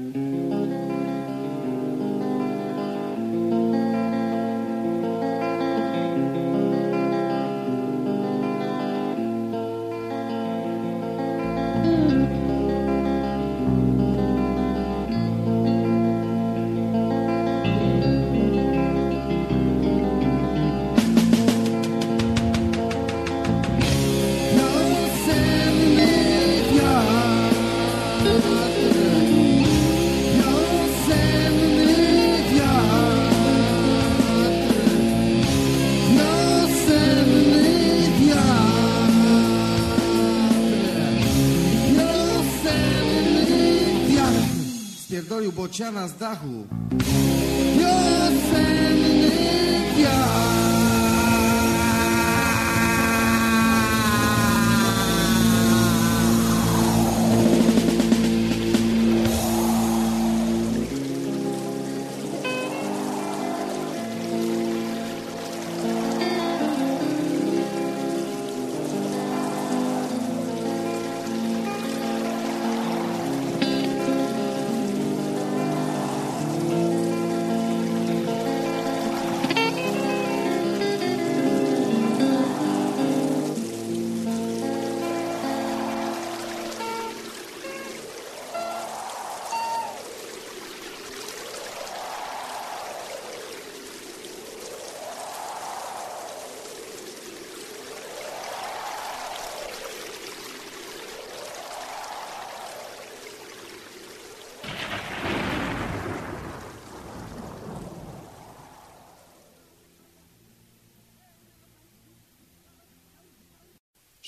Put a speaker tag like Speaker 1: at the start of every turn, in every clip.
Speaker 1: Mm-hmm. Bociana z dachu.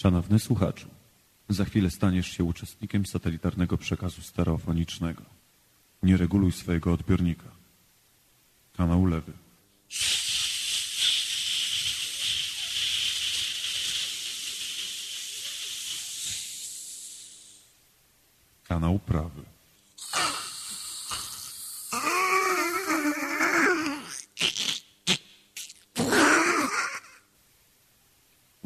Speaker 2: Szanowny słuchaczu, za chwilę staniesz się uczestnikiem satelitarnego przekazu stereofonicznego. Nie reguluj swojego odbiornika. Kanał lewy. Kanał prawy.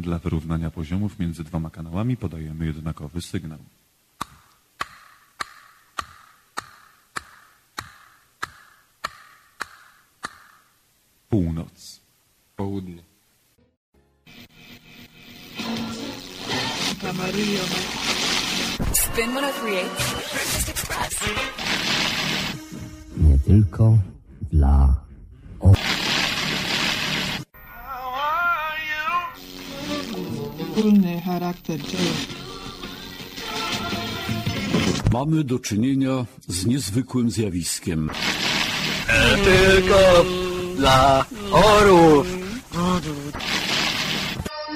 Speaker 2: Dla wyrównania poziomów między dwoma kanałami podajemy jednakowy sygnał.
Speaker 3: Mamy do czynienia z niezwykłym zjawiskiem.
Speaker 4: Tylko dla orów.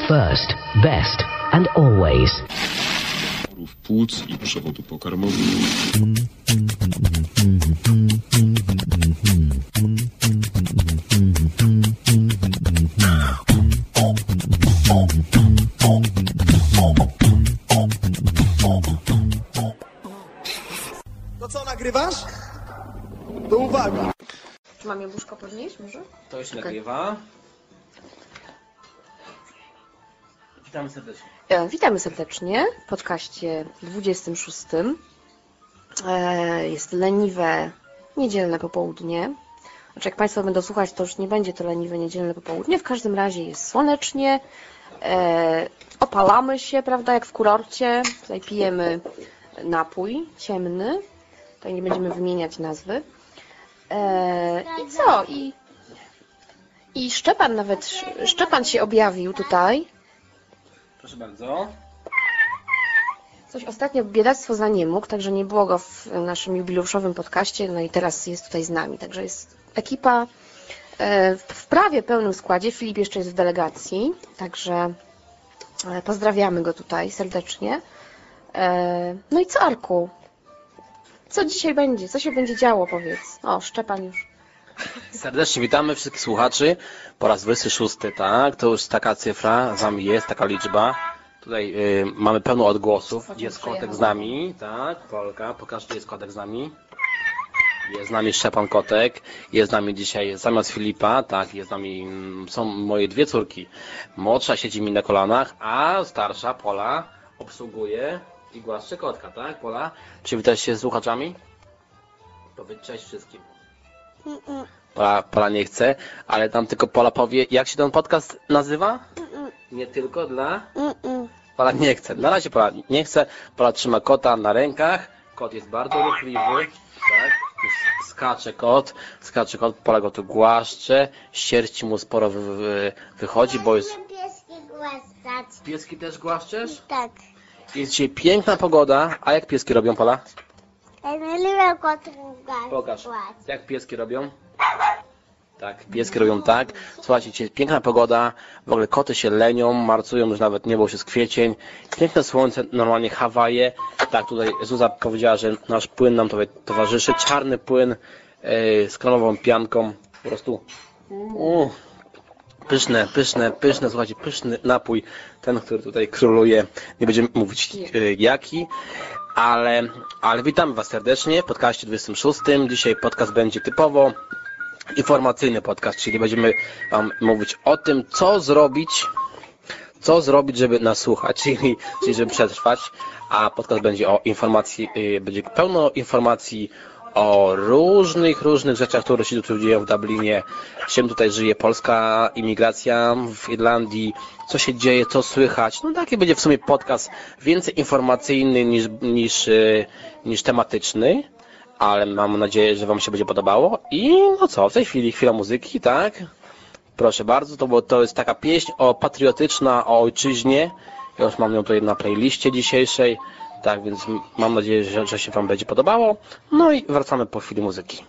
Speaker 5: first, best and always.
Speaker 6: w płuc i przewodu pokarmowego.
Speaker 1: To
Speaker 4: się nagrywa. Witamy serdecznie.
Speaker 7: E, witamy serdecznie w podcaście 26. E, jest leniwe niedzielne popołudnie. Znaczy jak Państwo będą słuchać, to już nie będzie to leniwe niedzielne popołudnie. W każdym razie jest słonecznie. E, opalamy się, prawda, jak w kurorcie. Tutaj pijemy napój ciemny. Tutaj nie będziemy wymieniać nazwy. E, I co? I, I Szczepan nawet, Szczepan się objawił tutaj.
Speaker 4: Proszę bardzo.
Speaker 7: Coś ostatnio biedactwo za nie mógł, także nie było go w naszym jubileuszowym podcaście, no i teraz jest tutaj z nami. Także jest ekipa e, w prawie pełnym składzie. Filip jeszcze jest w delegacji, także e, pozdrawiamy go tutaj serdecznie. E, No i co, Arku? Co dzisiaj będzie? Co się będzie działo, powiedz? O, Szczepan już.
Speaker 4: Serdecznie witamy wszystkich słuchaczy. Po raz 26, tak? To już taka cyfra, z nami jest taka liczba. Tutaj y, mamy pełno odgłosów. Jest kotek z nami, tak? Polka, pokaż, gdzie jest kotek z nami. Jest z nami Szczepan Kotek, jest z nami dzisiaj zamiast Filipa, tak, jest z nami, mm, są moje dwie córki. Młodsza siedzi mi na kolanach, a starsza, Pola, obsługuje i głaszcze kotka, tak, Pola? Przywitać się z słuchaczami? Powiedz cześć wszystkim. Pola, Pola nie chce, ale tam tylko Pola powie, jak się ten podcast nazywa? Nie tylko dla... Pola nie chce. Na razie Pola nie chce. Pola trzyma kota na rękach. Kot jest bardzo ruchliwy. Tak? Skacze kot. Skacze kot. Pola go tu głaszcze. Sierści mu sporo wy, wy, wychodzi, bo jest...
Speaker 8: Pieski głaskać.
Speaker 4: Pieski też głaszczesz?
Speaker 8: Tak.
Speaker 4: Jest dzisiaj piękna pogoda. A jak pieski robią, Pola?
Speaker 8: Ja nie lubię kotów
Speaker 4: Pokaż. Jak pieski robią? Tak, pieski robią tak. Słuchajcie, dzisiaj jest piękna pogoda, w ogóle koty się lenią, marcują, już nawet niebo już jest kwiecień. Piękne słońce, normalnie Hawaje. Tak, tutaj Zuza powiedziała, że nasz płyn nam tutaj towarzyszy. Czarny płyn yy, z kremową pianką. Po prostu u, pyszne, pyszne, pyszne, słuchajcie, pyszny napój. Ten, który tutaj króluje. Nie będziemy mówić yy, jaki. Ale, ale witamy Was serdecznie w podcaście 26. Dzisiaj podcast będzie typowo informacyjny podcast, czyli będziemy Wam mówić o tym, co zrobić, co zrobić, żeby nas słuchać, czyli, czyli żeby przetrwać, a podcast będzie o informacji, yy, będzie pełno informacji o różnych, różnych rzeczach, które się tu dzieją w Dublinie, czym tutaj żyje polska imigracja w Irlandii, co się dzieje, co słychać. No taki będzie w sumie podcast więcej informacyjny niż, niż, yy, niż tematyczny ale mam nadzieję, że Wam się będzie podobało. I no co, w tej chwili chwila muzyki, tak? Proszę bardzo, to, bo to jest taka pieśń o patriotyczna, o ojczyźnie. Ja już mam ją tutaj na playliście dzisiejszej, tak więc mam nadzieję, że, że się Wam będzie podobało. No i wracamy po chwili muzyki.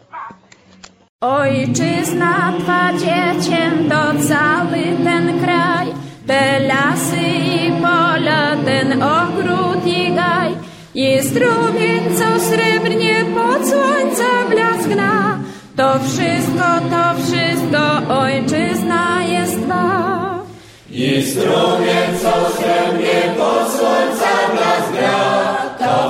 Speaker 9: Ojczyzna Twa dzieciem to cały ten kraj, te lasy i pola, ten ogród i gaj. I strumień, co srebrnie pod słońca blaskna, to wszystko, to wszystko ojczyzna jest Twa.
Speaker 10: I strumień, co srebrnie pod słońca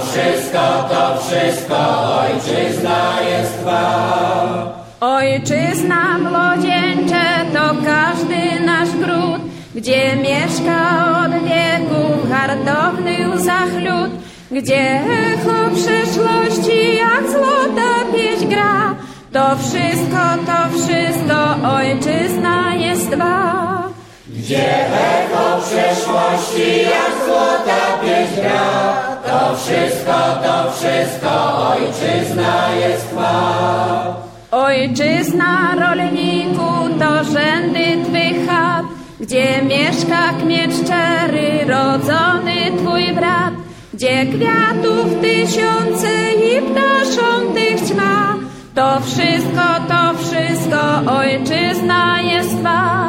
Speaker 10: wszystko, to wszystko ojczyzna jest Twa.
Speaker 9: Ojczyzna młodzieńcze to każdy nasz gród, gdzie mieszka od wieków hartowny zachlud, gdzie echo przeszłości jak złota pieśń gra. To wszystko, to wszystko ojczyzna jest Twa.
Speaker 10: Gdzie echo przeszłości jak złota pieśń gra, to wszystko, to wszystko ojczyzna jest Twa.
Speaker 9: Ojczyzna rolniku to rzędy Twych chat, gdzie mieszka kmieć rodzony Twój brat, gdzie kwiatów tysiące i ptaszą tych ćma. To wszystko, to wszystko ojczyzna jest Twa.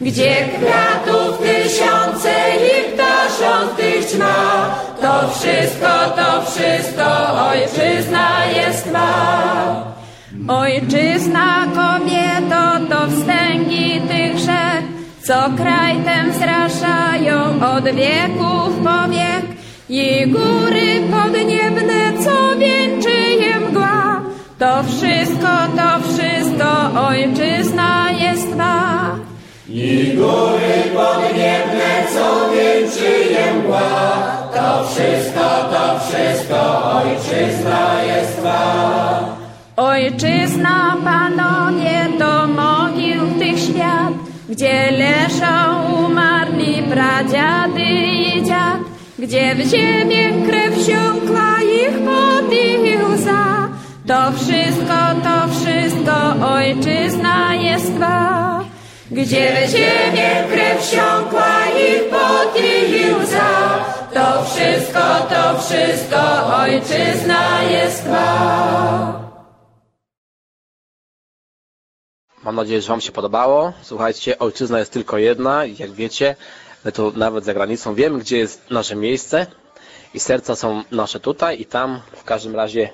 Speaker 9: Gdzie kwiatów tysiące i ptaszą tych ćma. To wszystko, to wszystko ojczyzna jest Twa. Ojczyzna kobieto to wstęgi tych rzek, co kraj ten zraszają od wieków po wiek. I góry podniebne, co wieńczy je mgła. To wszystko, to wszystko ojczyzna jest Twa.
Speaker 10: I góry podniebne, co wieńczy je mgła, to wszystko, to wszystko ojczyzna jest Twa.
Speaker 9: Ojczyzna, panowie, to mogił tych świat, gdzie leżą umarli pradziady i dziad, gdzie w ziemię krew wsiąkła ich pot i łza. To wszystko, to wszystko ojczyzna jest Twa. Gdzie ziemię krew wsiąkła ich pot i łza. To wszystko, to wszystko ojczyzna jest Twa.
Speaker 4: Mam nadzieję, że Wam się podobało. Słuchajcie, ojczyzna jest tylko jedna i jak wiecie, my tu nawet za granicą wiemy, gdzie jest nasze miejsce i serca są nasze tutaj i tam. W każdym razie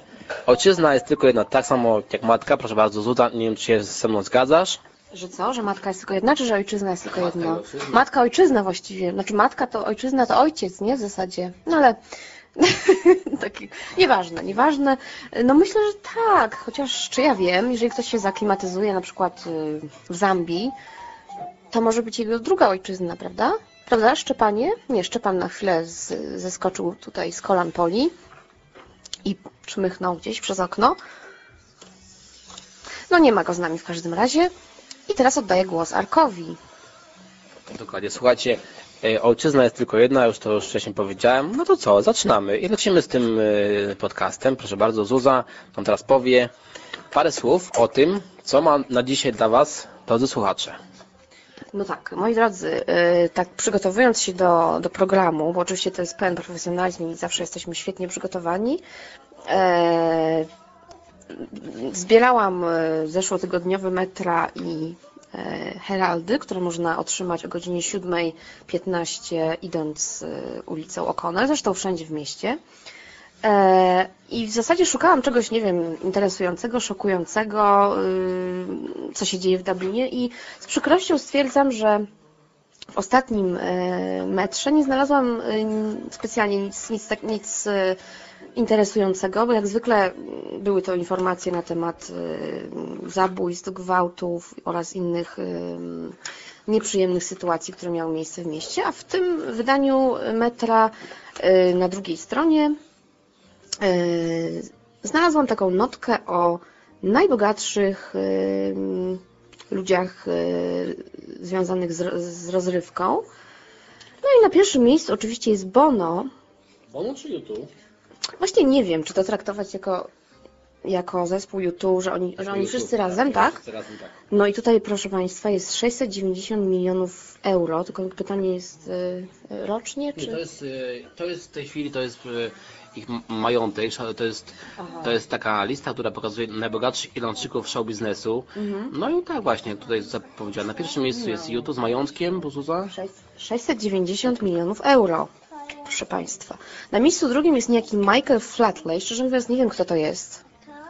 Speaker 4: ojczyzna jest tylko jedna, tak samo jak matka. Proszę bardzo, Zuza, nie wiem, czy się ze mną zgadzasz.
Speaker 7: Że co? Że matka jest tylko jedna, czy że ojczyzna jest tylko
Speaker 4: Matka
Speaker 7: jedna?
Speaker 4: ojczyzna.
Speaker 7: Matka, ojczyzna właściwie. Znaczy matka to ojczyzna to ojciec, nie? W zasadzie. No ale taki, nieważne, nieważne. No myślę, że tak, chociaż czy ja wiem, jeżeli ktoś się zaklimatyzuje na przykład y, w Zambii, to może być jego druga ojczyzna, prawda? Prawda, Szczepanie? Nie, Szczepan na chwilę z, zeskoczył tutaj z kolan Poli i czmychnął gdzieś przez okno. No nie ma go z nami w każdym razie. I teraz oddaję głos Arkowi.
Speaker 4: Dokładnie. Słuchajcie, e, ojczyzna jest tylko jedna, już to już wcześniej powiedziałem. No to co, zaczynamy i lecimy z tym e, podcastem. Proszę bardzo, Zuza nam teraz powie parę słów o tym, co ma na dzisiaj dla Was, drodzy słuchacze.
Speaker 7: No tak, moi drodzy, yy, tak przygotowując się do, do programu, bo oczywiście to jest pełen profesjonalizm i zawsze jesteśmy świetnie przygotowani, e, zbierałam e, zeszłotygodniowy metra i e, heraldy, które można otrzymać o godzinie 7.15 idąc e, ulicą O'Connell, zresztą wszędzie w mieście. I w zasadzie szukałam czegoś, nie wiem, interesującego, szokującego, co się dzieje w Dublinie i z przykrością stwierdzam, że w ostatnim metrze nie znalazłam specjalnie nic, nic, tak- nic interesującego, bo jak zwykle były to informacje na temat y, zabójstw, gwałtów oraz innych y, nieprzyjemnych sytuacji, które miały miejsce w mieście, a w tym wydaniu metra y, na drugiej stronie znalazłam taką notkę o najbogatszych ludziach związanych z rozrywką. No i na pierwszym miejscu oczywiście jest Bono.
Speaker 4: Bono czy YouTube?
Speaker 7: Właśnie nie wiem, czy to traktować jako, jako zespół YouTube, że oni, że oni wszyscy razem, tak?
Speaker 4: Wszyscy razem, tak.
Speaker 7: No i tutaj, proszę Państwa, jest 690 milionów euro, tylko pytanie jest y, rocznie,
Speaker 4: Nie,
Speaker 7: czy...
Speaker 4: to jest, y, to jest w tej chwili to jest y, ich majątek, to jest,
Speaker 7: Aha.
Speaker 4: to jest taka lista, która pokazuje najbogatszych Irlandczyków show biznesu.
Speaker 7: Mhm.
Speaker 4: No i tak właśnie, tutaj zapowiedziałem. Na pierwszym miejscu jest YouTube z majątkiem, bo Zuza?
Speaker 7: 690 milionów euro, proszę Państwa. Na miejscu drugim jest niejaki Michael Flatley, szczerze mówiąc nie wiem, kto to jest.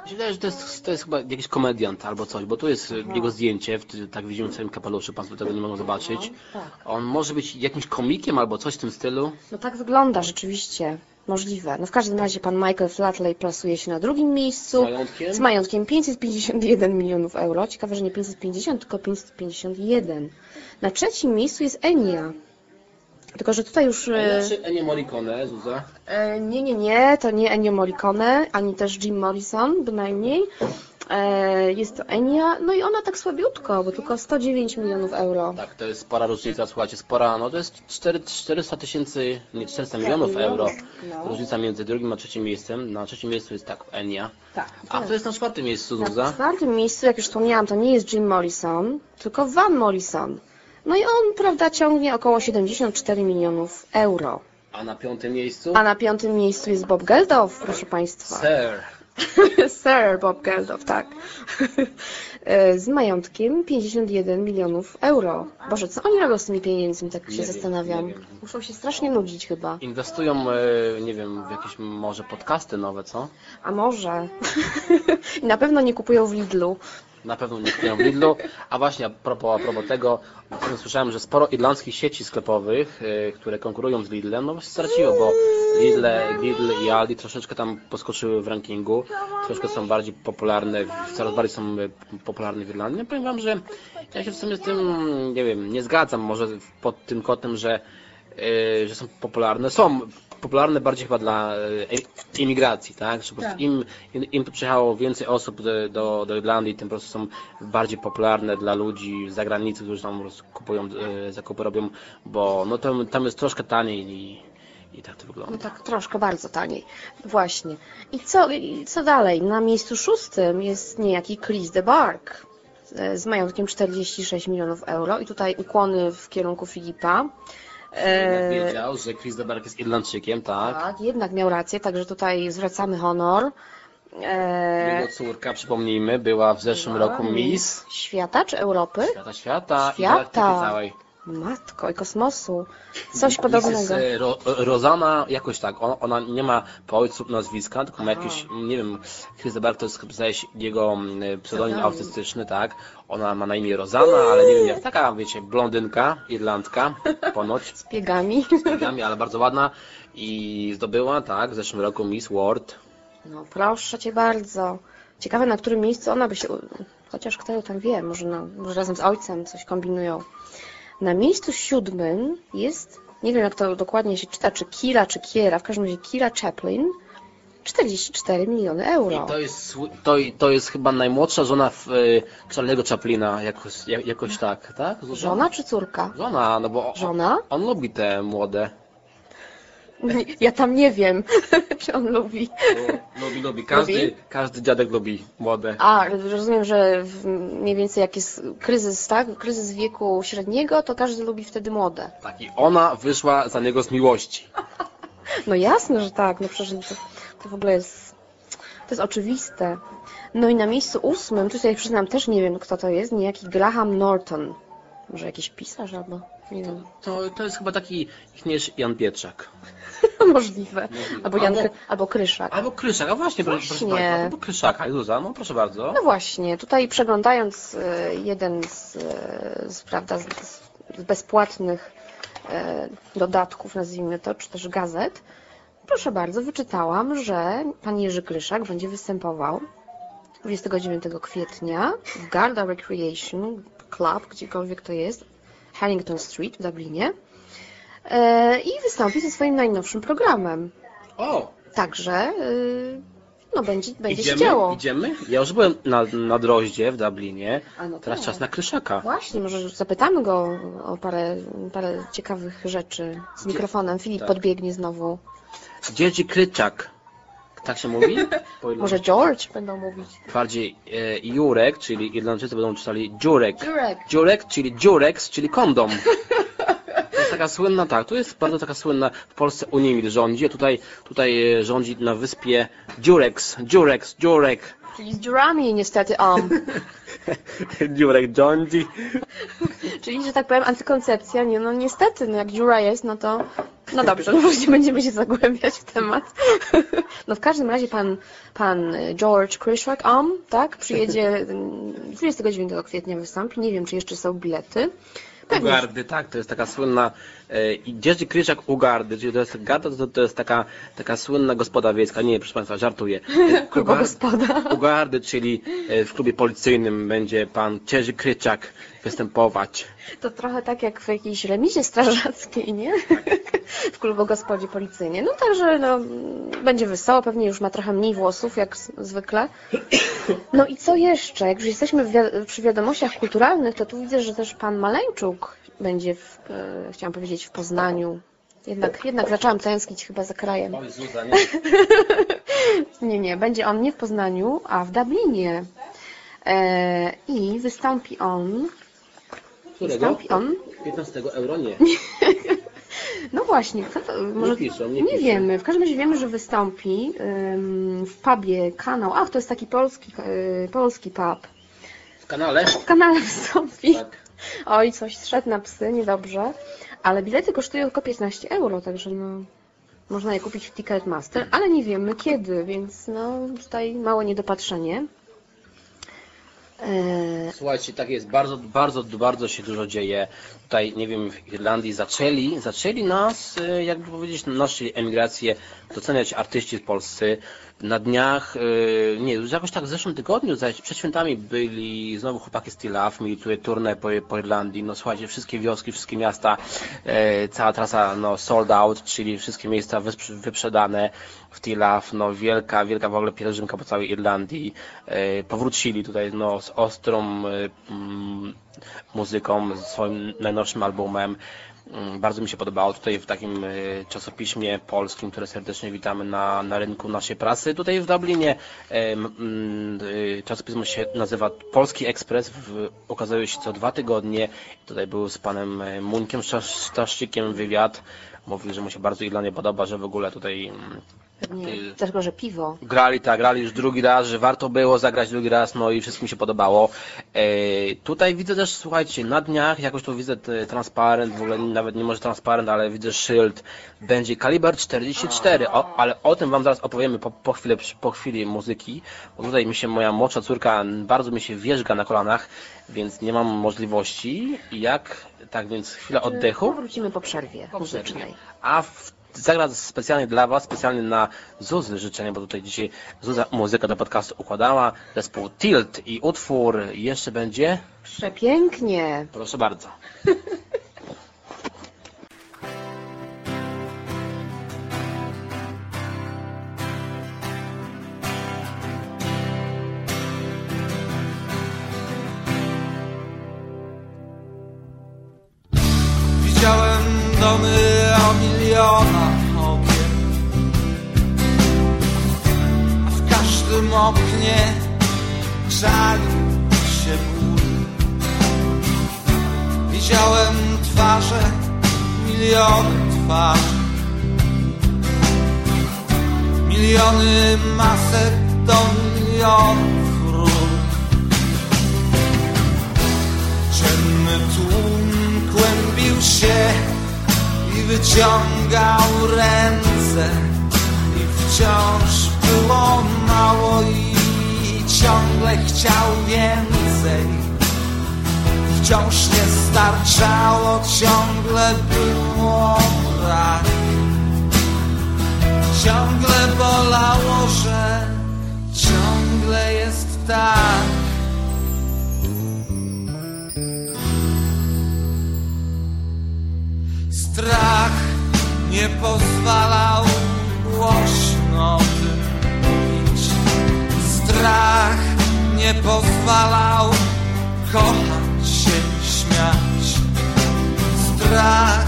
Speaker 4: Mi się wydaje, że to jest, to jest chyba jakiś komediant albo coś, bo tu jest y, jego zdjęcie, w, tak widzimy w swoim kapeluszu, Państwo tego nie mogą zobaczyć.
Speaker 7: tak.
Speaker 4: On może być jakimś komikiem albo coś w tym stylu.
Speaker 7: No tak wygląda rzeczywiście. Możliwe. No w każdym razie pan Michael Flatley plasuje się na drugim miejscu.
Speaker 4: Z majątkiem?
Speaker 7: Z majątkiem 551 milionów euro. Ciekawe, że nie 550, tylko 551. Na trzecim miejscu jest Enia. Tylko, że tutaj już...
Speaker 4: Znaczy Ennio Morricone, Zuza.
Speaker 7: E, nie, nie, nie, to nie Ennio Morricone, ani też Jim Morrison bynajmniej. E, jest to Enia, no i ona tak słabiutko, bo tylko 109 milionów euro.
Speaker 4: Tak, to jest spora różnica, słuchajcie, spora, no to jest 4, 400 tysięcy, nie 400 milionów euro.
Speaker 7: No.
Speaker 4: Różnica między drugim a trzecim miejscem. Na trzecim miejscu jest tak, Enia.
Speaker 7: Tak.
Speaker 4: A kto jest na czwartym miejscu,
Speaker 7: Na
Speaker 4: Zuza?
Speaker 7: czwartym miejscu, jak już wspomniałam, to nie jest Jim Morrison, tylko Van Morrison. No i on, prawda, ciągnie około 74 milionów euro.
Speaker 4: A na piątym miejscu?
Speaker 7: A na piątym miejscu jest Bob Geldof, proszę Państwa.
Speaker 4: Sir.
Speaker 7: Sir Bob Geldof, tak. Z majątkiem 51 milionów euro. Boże, co oni robią z tymi pieniędzmi, tak się
Speaker 4: wiem,
Speaker 7: zastanawiam.
Speaker 4: nie.
Speaker 7: Muszą się strasznie nudzić chyba.
Speaker 4: Inwestują, e, nie wiem, w jakieś może podcasty nowe, co?
Speaker 7: A może? I na pewno nie kupują w Lidlu.
Speaker 4: Na pewno nie kupują w Lidlu. A właśnie, a propos, a propos tego, słyszałem, że sporo irlandzkich sieci sklepowych, e, które konkurują z Lidlem, no właśnie straciło, bo Lidl, Lidl i Aldi troszeczkę tam poskoczyły w rankingu, troszkę są bardziej popularne, coraz bardziej są e, popularne w Irlandii. No, powiem Wam, że ja się w sumie z tym, nie wiem, nie zgadzam może pod tym kątem, że, e, że są popularne. Są popularne bardziej chyba dla e, imigracji, tak? Że po prostu
Speaker 7: Tak.
Speaker 4: im, im, tu przyjechało więcej osób do, do, do Irlandii, tym po prostu są bardziej popularne dla ludzi z zagranicy, którzy tam kupują, e, zakupy robią, bo no tam, tam jest troszkę taniej i, i tak to
Speaker 7: No
Speaker 4: wygląda.
Speaker 7: tak troszkę bardzo taniej. Właśnie. I co, i co dalej? Na miejscu szóstym jest niejaki Chris de Bark e, z majątkiem 46 milionów euro i tutaj ukłony w kierunku Filipa.
Speaker 4: Jak
Speaker 7: E,
Speaker 4: wiedział, że Chris de Berg jest Irlandczykiem, tak?
Speaker 7: tak, jednak miał rację, także tutaj zwracamy honor. E,
Speaker 4: Jego córka, przypomnijmy, była w zeszłym roku Miss
Speaker 7: Świata czy Europy?
Speaker 4: Świata Świata, i
Speaker 7: Świata.
Speaker 4: galaktyki całej.
Speaker 7: Matko i kosmosu. Coś
Speaker 4: Miss
Speaker 7: podobnego.
Speaker 4: Jest, e, Ro, Rozana, jakoś tak, ona, ona nie ma po ojcu nazwiska, tylko ma jakieś, nie wiem, Chris de Berg to jest jego mm, pseudonim autystyczny, tak? Ona ma na imię Rozana, ale nie wiem jak taka, wiecie, blondynka, Irlandka, ponoć,
Speaker 7: Z piegami.
Speaker 4: z piegami, ale bardzo ładna i zdobyła, tak, w zeszłym roku Miss World.
Speaker 7: No proszę cię bardzo. Ciekawe na którym miejscu ona by się. Chociaż kto ją tam wie, może, na, może razem z ojcem coś kombinują. Na miejscu siódmym jest, nie wiem jak to dokładnie się czyta, czy Kira, czy Kiera, w każdym razie Kira Chaplin 44 miliony euro.
Speaker 4: I to jest, to, to jest chyba najmłodsza żona w, y, Charlie'ego Chaplina, jakoś, jak- jakoś tak, tak?
Speaker 7: Żona czy córka?
Speaker 4: Żona, no bo
Speaker 7: Żona?
Speaker 4: on lubi te młode.
Speaker 7: Ja tam nie wiem, czy on lubi.
Speaker 4: Lubi, lubi. Każdy,
Speaker 7: Lubi?
Speaker 4: każdy dziadek lubi młode.
Speaker 7: A, rozumiem, że mniej więcej jak jest kryzys, tak? Kryzys wieku średniego, to każdy lubi wtedy młode.
Speaker 4: Tak, i ona wyszła za niego z miłości.
Speaker 7: No jasne, że tak, no przecież to, to w ogóle jest, to jest oczywiste. No i na miejscu ósmym, tutaj przyznam, też nie wiem kto to jest, niejaki Graham Norton. Może jakiś pisarz albo, nie wiem,
Speaker 4: To, to jest chyba taki ichniejszy Jan Pietrzak.
Speaker 7: Możliwe. Albo Jan,
Speaker 4: Albo-
Speaker 7: albo Kryszak.
Speaker 4: Albo Kryszak, a właśnie, proszę, proszę
Speaker 7: Właśnie.
Speaker 4: bardzo. Albo Kryszaka, Zuza, no proszę bardzo.
Speaker 7: No właśnie, tutaj przeglądając e, jeden z, e, z, prawda, z, z bezpłatnych e, dodatków, nazwijmy to, czy też gazet, proszę bardzo, wyczytałam, że pan Jerzy Kryszak będzie występował 29 kwietnia w Garda Recreation Club, gdziekolwiek to jest, Harrington Street w Dublinie i wystąpi ze swoim najnowszym programem.
Speaker 4: O!
Speaker 7: Także y, no, będzie, będzie się
Speaker 4: Idziemy?
Speaker 7: działo.
Speaker 4: Idziemy? Ja już byłem na, na Droździe w Dublinie.
Speaker 7: A no
Speaker 4: Teraz
Speaker 7: tak.
Speaker 4: czas na Kryszaka.
Speaker 7: Właśnie, może zapytamy go o parę, parę ciekawych rzeczy z mikrofonem. Filip
Speaker 4: tak.
Speaker 7: podbiegnie znowu.
Speaker 4: Jerzy Kryczak. Tak się mówi?
Speaker 7: Może. George będą mówić.
Speaker 4: Bardziej e, Jurek, czyli Irlandczycy będą czytali Dziurek.
Speaker 7: Jurek.
Speaker 4: Dziurek, czyli Dziurex, czyli kondom. Taka słynna, tak, tu jest bardzo taka słynna, w Polsce Unimil rządzi, a tutaj, tutaj e, rządzi na wyspie Dziurex, Dziurex, Dziurek.
Speaker 7: Czyli z dziurami niestety om.
Speaker 4: Dziurek rządzi.
Speaker 7: Czyli, że tak powiem, antykoncepcja. Nie, no niestety, no jak dziura jest, no to... No dobrze, no już nie będziemy się zagłębiać w temat. No w każdym razie pan, pan George Kryszak, om, tak, przyjedzie mm, 29 kwietnia wystąpi. Nie wiem, czy jeszcze są bilety.
Speaker 4: Ugardy, tak, to jest taka słynna e, i Jerzy Kryczak Ugardy, czyli to jest garda, to, to jest taka, taka słynna gospoda wiejska, nie, proszę Państwa, żartuję.
Speaker 7: Kurwa gospoda.
Speaker 4: Ugardy, czyli e, w klubie policyjnym będzie pan Jerzy Kryczak występować.
Speaker 7: To trochę tak jak w jakiejś remizie strażackiej, nie? W klubogospodzie policyjnie. No także no, będzie wesoło, pewnie już ma trochę mniej włosów, jak zwykle. No i co jeszcze? Jak już jesteśmy wi- przy wiadomościach kulturalnych, to tu widzę, że też pan Maleńczuk będzie, w, e, chciałam powiedzieć, w Poznaniu. Jednak, jednak zaczęłam tęsknić chyba za krajem.
Speaker 4: Oj, Zuza, nie?
Speaker 7: Nie, nie, będzie on nie w Poznaniu, a w Dublinie. E, I wystąpi on.
Speaker 4: Którego?
Speaker 7: Wystąpi on
Speaker 4: 15 euro nie.
Speaker 7: No właśnie, kto to, może,
Speaker 4: piszą, nie piszą.
Speaker 7: wiemy. W każdym razie wiemy, że wystąpi w pubie kanał. Ach, to jest taki polski, y, polski pub.
Speaker 4: W kanale?
Speaker 7: W kanale wystąpi.
Speaker 4: Tak.
Speaker 7: Oj, coś szedł na psy, niedobrze. Ale bilety kosztują tylko 15 euro, także no można je kupić w Ticketmaster, ale nie wiemy kiedy, więc no tutaj małe niedopatrzenie. E,
Speaker 4: Słuchajcie, tak jest, bardzo, bardzo, bardzo się dużo dzieje. Tutaj, nie wiem, w Irlandii zaczęli, zaczęli nas, e, jakby powiedzieć, naszą emigrację doceniać artyści polscy. Na dniach, e, nie, już jakoś tak w zeszłym tygodniu, przed świętami byli znowu chłopaki z Tilaf, mieli tutaj turnę po, po Irlandii. No słuchajcie, wszystkie wioski, wszystkie miasta, e, cała trasa no, sold out, czyli wszystkie miejsca wyprzedane w Tilaf, no wielka, wielka w ogóle pielgrzymka po całej Irlandii. Powrócili tutaj no, z ostrą muzyką, swoim najnowszym albumem. Mm, Bardzo mi się podobało tutaj w takim e, czasopiśmie polskim, które serdecznie witamy na, na rynku naszej prasy. Tutaj w Dublinie mm, e, czasopismo się nazywa Polski Ekspres, w, ukazuje się co dwa tygodnie. Tutaj był z panem Sztasz- Staszczykiem wywiad. Mówił, że mu się bardzo Irlandia podoba, że w ogóle tutaj mm,
Speaker 7: pewnie też że piwo.
Speaker 4: Grali tak, grali już drugi raz, że warto było zagrać drugi raz, no i wszystkim się podobało. E, tutaj widzę też, słuchajcie, na dniach jakoś tu widzę transparent, w ogóle nawet nie może transparent, ale widzę szyld. Będzie kaliber 44, o, ale o tym wam zaraz opowiemy po, po, chwilę, po chwili muzyki, bo tutaj mi się moja młodsza córka bardzo mi się wierzga na kolanach, więc nie mam możliwości. Jak, tak więc chwila oddechu.
Speaker 7: Wrócimy po przerwie muzycznej.
Speaker 4: A w, zagra specjalnie dla Was, specjalnie na Zuzy życzenia, bo tutaj dzisiaj Zuza muzykę do podcastu układała, zespół Tilt i utwór jeszcze będzie...
Speaker 7: Przepięknie.
Speaker 4: Proszę bardzo.
Speaker 11: Widziałem domy milionach okien A w każdym oknie żali się ból Widziałem twarze, miliony twarzy. Miliony masek do milionów ról Ciemny tłum kłębił się i wyciągał ręce I wciąż było mało i ciągle chciał więcej. Wciąż nie starczało, ciągle było brak Ciągle bolało, że ciągle jest tak Strach nie pozwalał głośno o tym mówić. Strach nie pozwalał kochać się, śmiać. Strach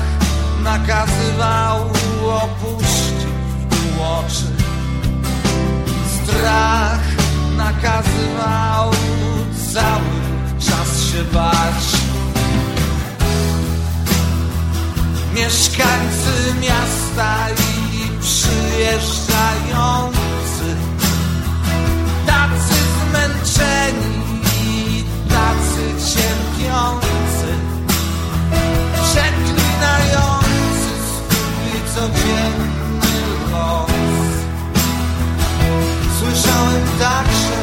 Speaker 11: nakazywał opuścić dół oczy Strach nakazywał cały czas się bać Mieszkańcy miasta i przyjeżdżający. Tacy zmęczeni i tacy cierpiący. Przeklinający swój codzienny los. Słyszałem także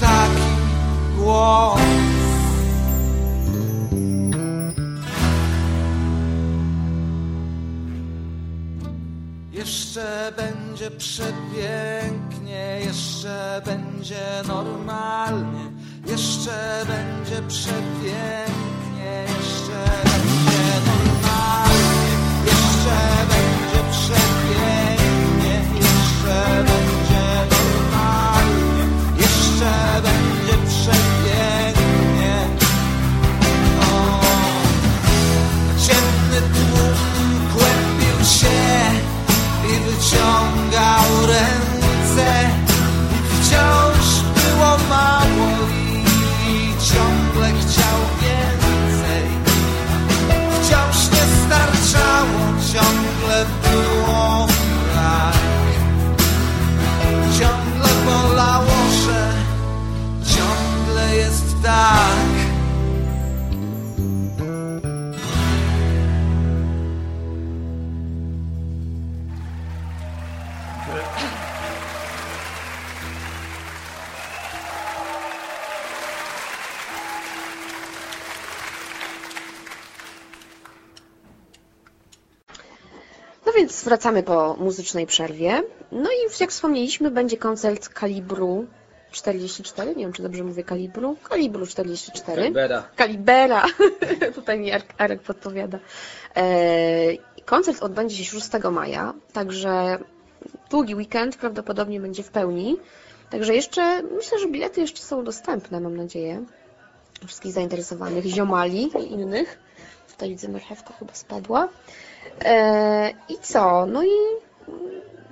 Speaker 11: taki głos Jeszcze będzie przepięknie, jeszcze będzie normalnie, jeszcze będzie przepięknie, jeszcze będzie normalnie, jeszcze będzie przepięknie, jeszcze będzie normalnie, jeszcze będzie i
Speaker 7: wracamy po muzycznej przerwie. No i jak wspomnieliśmy, będzie koncert kalibru 44. Nie wiem, czy dobrze mówię kalibru. Kalibru 44.
Speaker 4: Kalibera.
Speaker 7: Kalibera. Tutaj mi Arek, podpowiada. E, koncert odbędzie się 6 maja, także długi weekend prawdopodobnie będzie w pełni. Także jeszcze, myślę, że bilety jeszcze są dostępne, mam nadzieję. Wszystkich zainteresowanych, ziomali i innych. Tutaj widzę, marchewka chyba spadła. E, I co? No i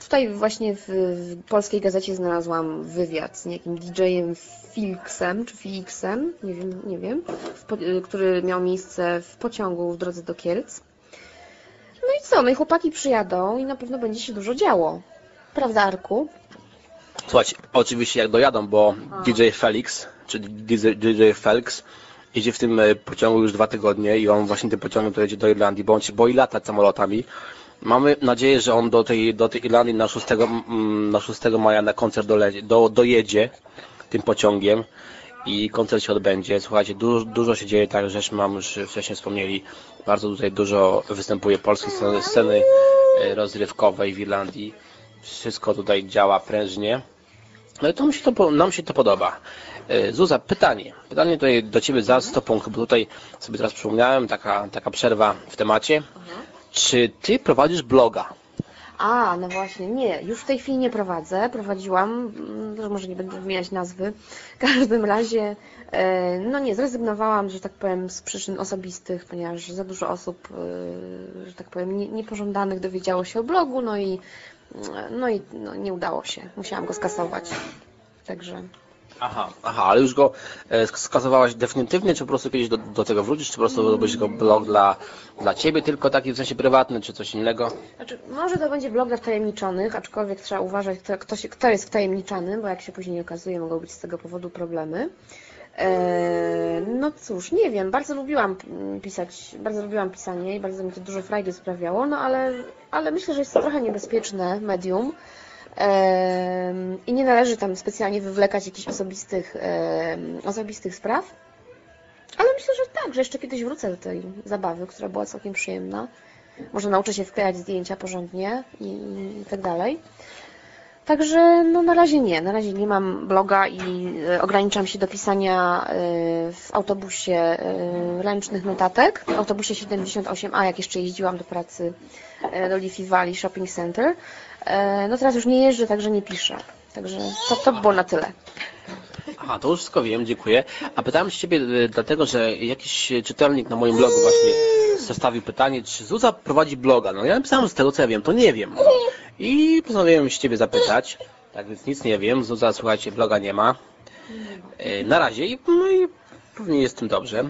Speaker 7: tutaj właśnie w, w polskiej gazecie znalazłam wywiad z niejakim DJ-em Filksem, czy Felixem, nie wiem, nie wiem, w po, który miał miejsce w pociągu w drodze do Kielc. No i co? No i chłopaki przyjadą i na pewno będzie się dużo działo. Prawda, Arku?
Speaker 4: Słuchajcie, oczywiście jak dojadą, bo DJ Felix, czy DJ, DJ Felix jedzie w tym e, pociągu już dwa tygodnie i on właśnie tym pociągiem to jedzie do Irlandii, bo on się boi latać samolotami. Mamy nadzieję, że on do tej, do tej Irlandii na 6, mm, na 6 maja na koncert dolecie, do, dojedzie tym pociągiem i koncert się odbędzie. Słuchajcie, dużo, dużo się dzieje, tak żeśmy mam już wcześniej wspomnieli, bardzo tutaj dużo występuje polskiej sceny, sceny e, rozrywkowej w Irlandii. Wszystko tutaj działa prężnie. No i to mi się to, nam się to podoba. E, Zuza, pytanie. Pytanie tutaj do Ciebie za 100 punktów, bo tutaj sobie teraz przypomniałem, taka, taka przerwa w temacie. Czy Ty prowadzisz bloga?
Speaker 7: A, no właśnie, nie, już w tej chwili nie prowadzę. Prowadziłam, mm, że może nie będę wymieniać nazwy. W każdym razie, e, no nie, zrezygnowałam, że tak powiem, z przyczyn osobistych, ponieważ za dużo osób, e, że tak powiem, nie- niepożądanych dowiedziało się o blogu, no i, no i no, nie udało się. Musiałam go skasować. Także.
Speaker 4: Aha, aha, ale już go e, sk- skasowałaś definitywnie, czy po prostu kiedyś do, do tego wrócisz, czy po prostu robisz go blog dla, dla Ciebie tylko taki w sensie prywatny, czy coś innego?
Speaker 7: Znaczy, może to będzie blog dla wtajemniczonych, aczkolwiek trzeba uważać, kto, kto, się, kto jest wtajemniczany, bo jak się później okazuje, mogą być z tego powodu problemy. Eee, no cóż, nie wiem, bardzo lubiłam pisać, bardzo lubiłam pisanie i bardzo mi to dużo frajdy sprawiało, no ale, ale myślę, że jest to trochę niebezpieczne medium i nie należy tam specjalnie wywlekać jakichś osobistych, osobistych spraw. Ale myślę, że tak, że jeszcze kiedyś wrócę do tej zabawy, która była całkiem przyjemna. Może nauczę się wklejać zdjęcia porządnie i, i tak dalej. Także no na razie nie, na razie nie mam bloga i e, ograniczam się do pisania e, w autobusie e, ręcznych notatek, w autobusie 78A, jak jeszcze jeździłam do pracy do Leafy Valley Shopping Center. E, No teraz już nie jeżdżę, także nie piszę. Także to, to było na tyle.
Speaker 4: Aha, to już wszystko wiem, dziękuję. A pytałem się Ciebie e, dlatego, że jakiś czytelnik na moim blogu właśnie zostawił pytanie, czy Zuza prowadzi bloga. No ja napisałem z tego, co ja wiem, to nie wiem. I postanowiłem się Ciebie zapytać. Tak więc nic nie wiem. Zuza, słuchajcie, bloga nie ma. E, Na razie i, no i pewnie jest tym dobrze.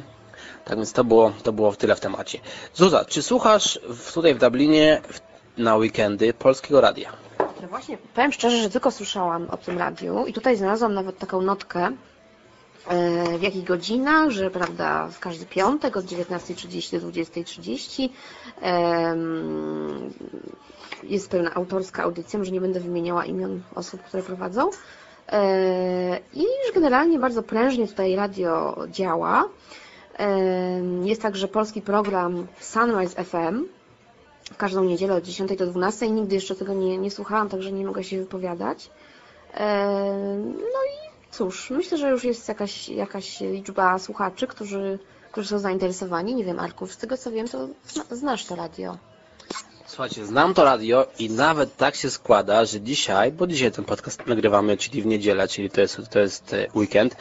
Speaker 4: Tak więc to było, to było w tyle w temacie. Zuza, czy słuchasz w, tutaj w Dublinie w, na weekendy polskiego radia?
Speaker 7: No właśnie, powiem szczerze, że tylko słyszałam o tym radiu i tutaj znalazłam nawet taką notkę, e, w jakich godzinach, że prawda, w każdy piątek od 19.30 do 20.30 em, jest pewna autorska audycja, może nie będę wymieniała imion osób, które prowadzą. E, I że generalnie bardzo prężnie tutaj radio działa. Em, Jest także polski program Sunrise FM, każdą niedzielę od 10 do 12. Nigdy jeszcze tego nie, nie słuchałam, także nie mogę się wypowiadać. E, No i cóż, myślę, że już jest jakaś, jakaś liczba słuchaczy, którzy, którzy są zainteresowani. Nie wiem, Arku, z tego co wiem, to zna, znasz to radio.
Speaker 4: Słuchajcie, znam to radio i nawet tak się składa, że dzisiaj, bo dzisiaj ten podcast nagrywamy, czyli w niedzielę, czyli to jest, to jest e, weekend,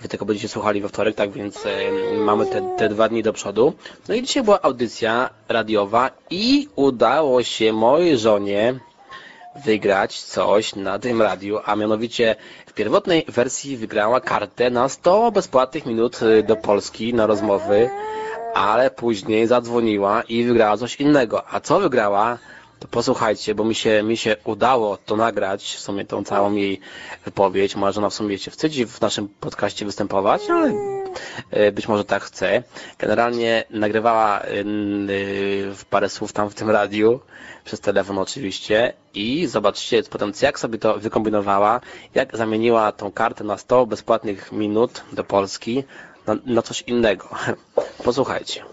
Speaker 4: wy tego będziecie słuchali we wtorek, tak więc e, mamy te, te dwa dni do przodu. No i dzisiaj była audycja radiowa i udało się mojej żonie wygrać coś na tym radiu, a mianowicie w pierwotnej wersji wygrała kartę na 100 bezpłatnych minut y, do Polski na rozmowy, ale później zadzwoniła i wygrała coś innego. A co wygrała? To posłuchajcie, bo mi się, mi się udało to nagrać, w sumie tą całą jej wypowiedź. Moja żona w sumie się wstydzi w naszym podcaście występować, ale e, być może tak chce. Generalnie nagrywała y, w parę słów tam w tym radiu, przez telefon oczywiście i zobaczcie potem jak sobie to wykombinowała, jak zamieniła tą kartę na 100 bezpłatnych minut do Polski na, na coś innego. Posłuchajcie.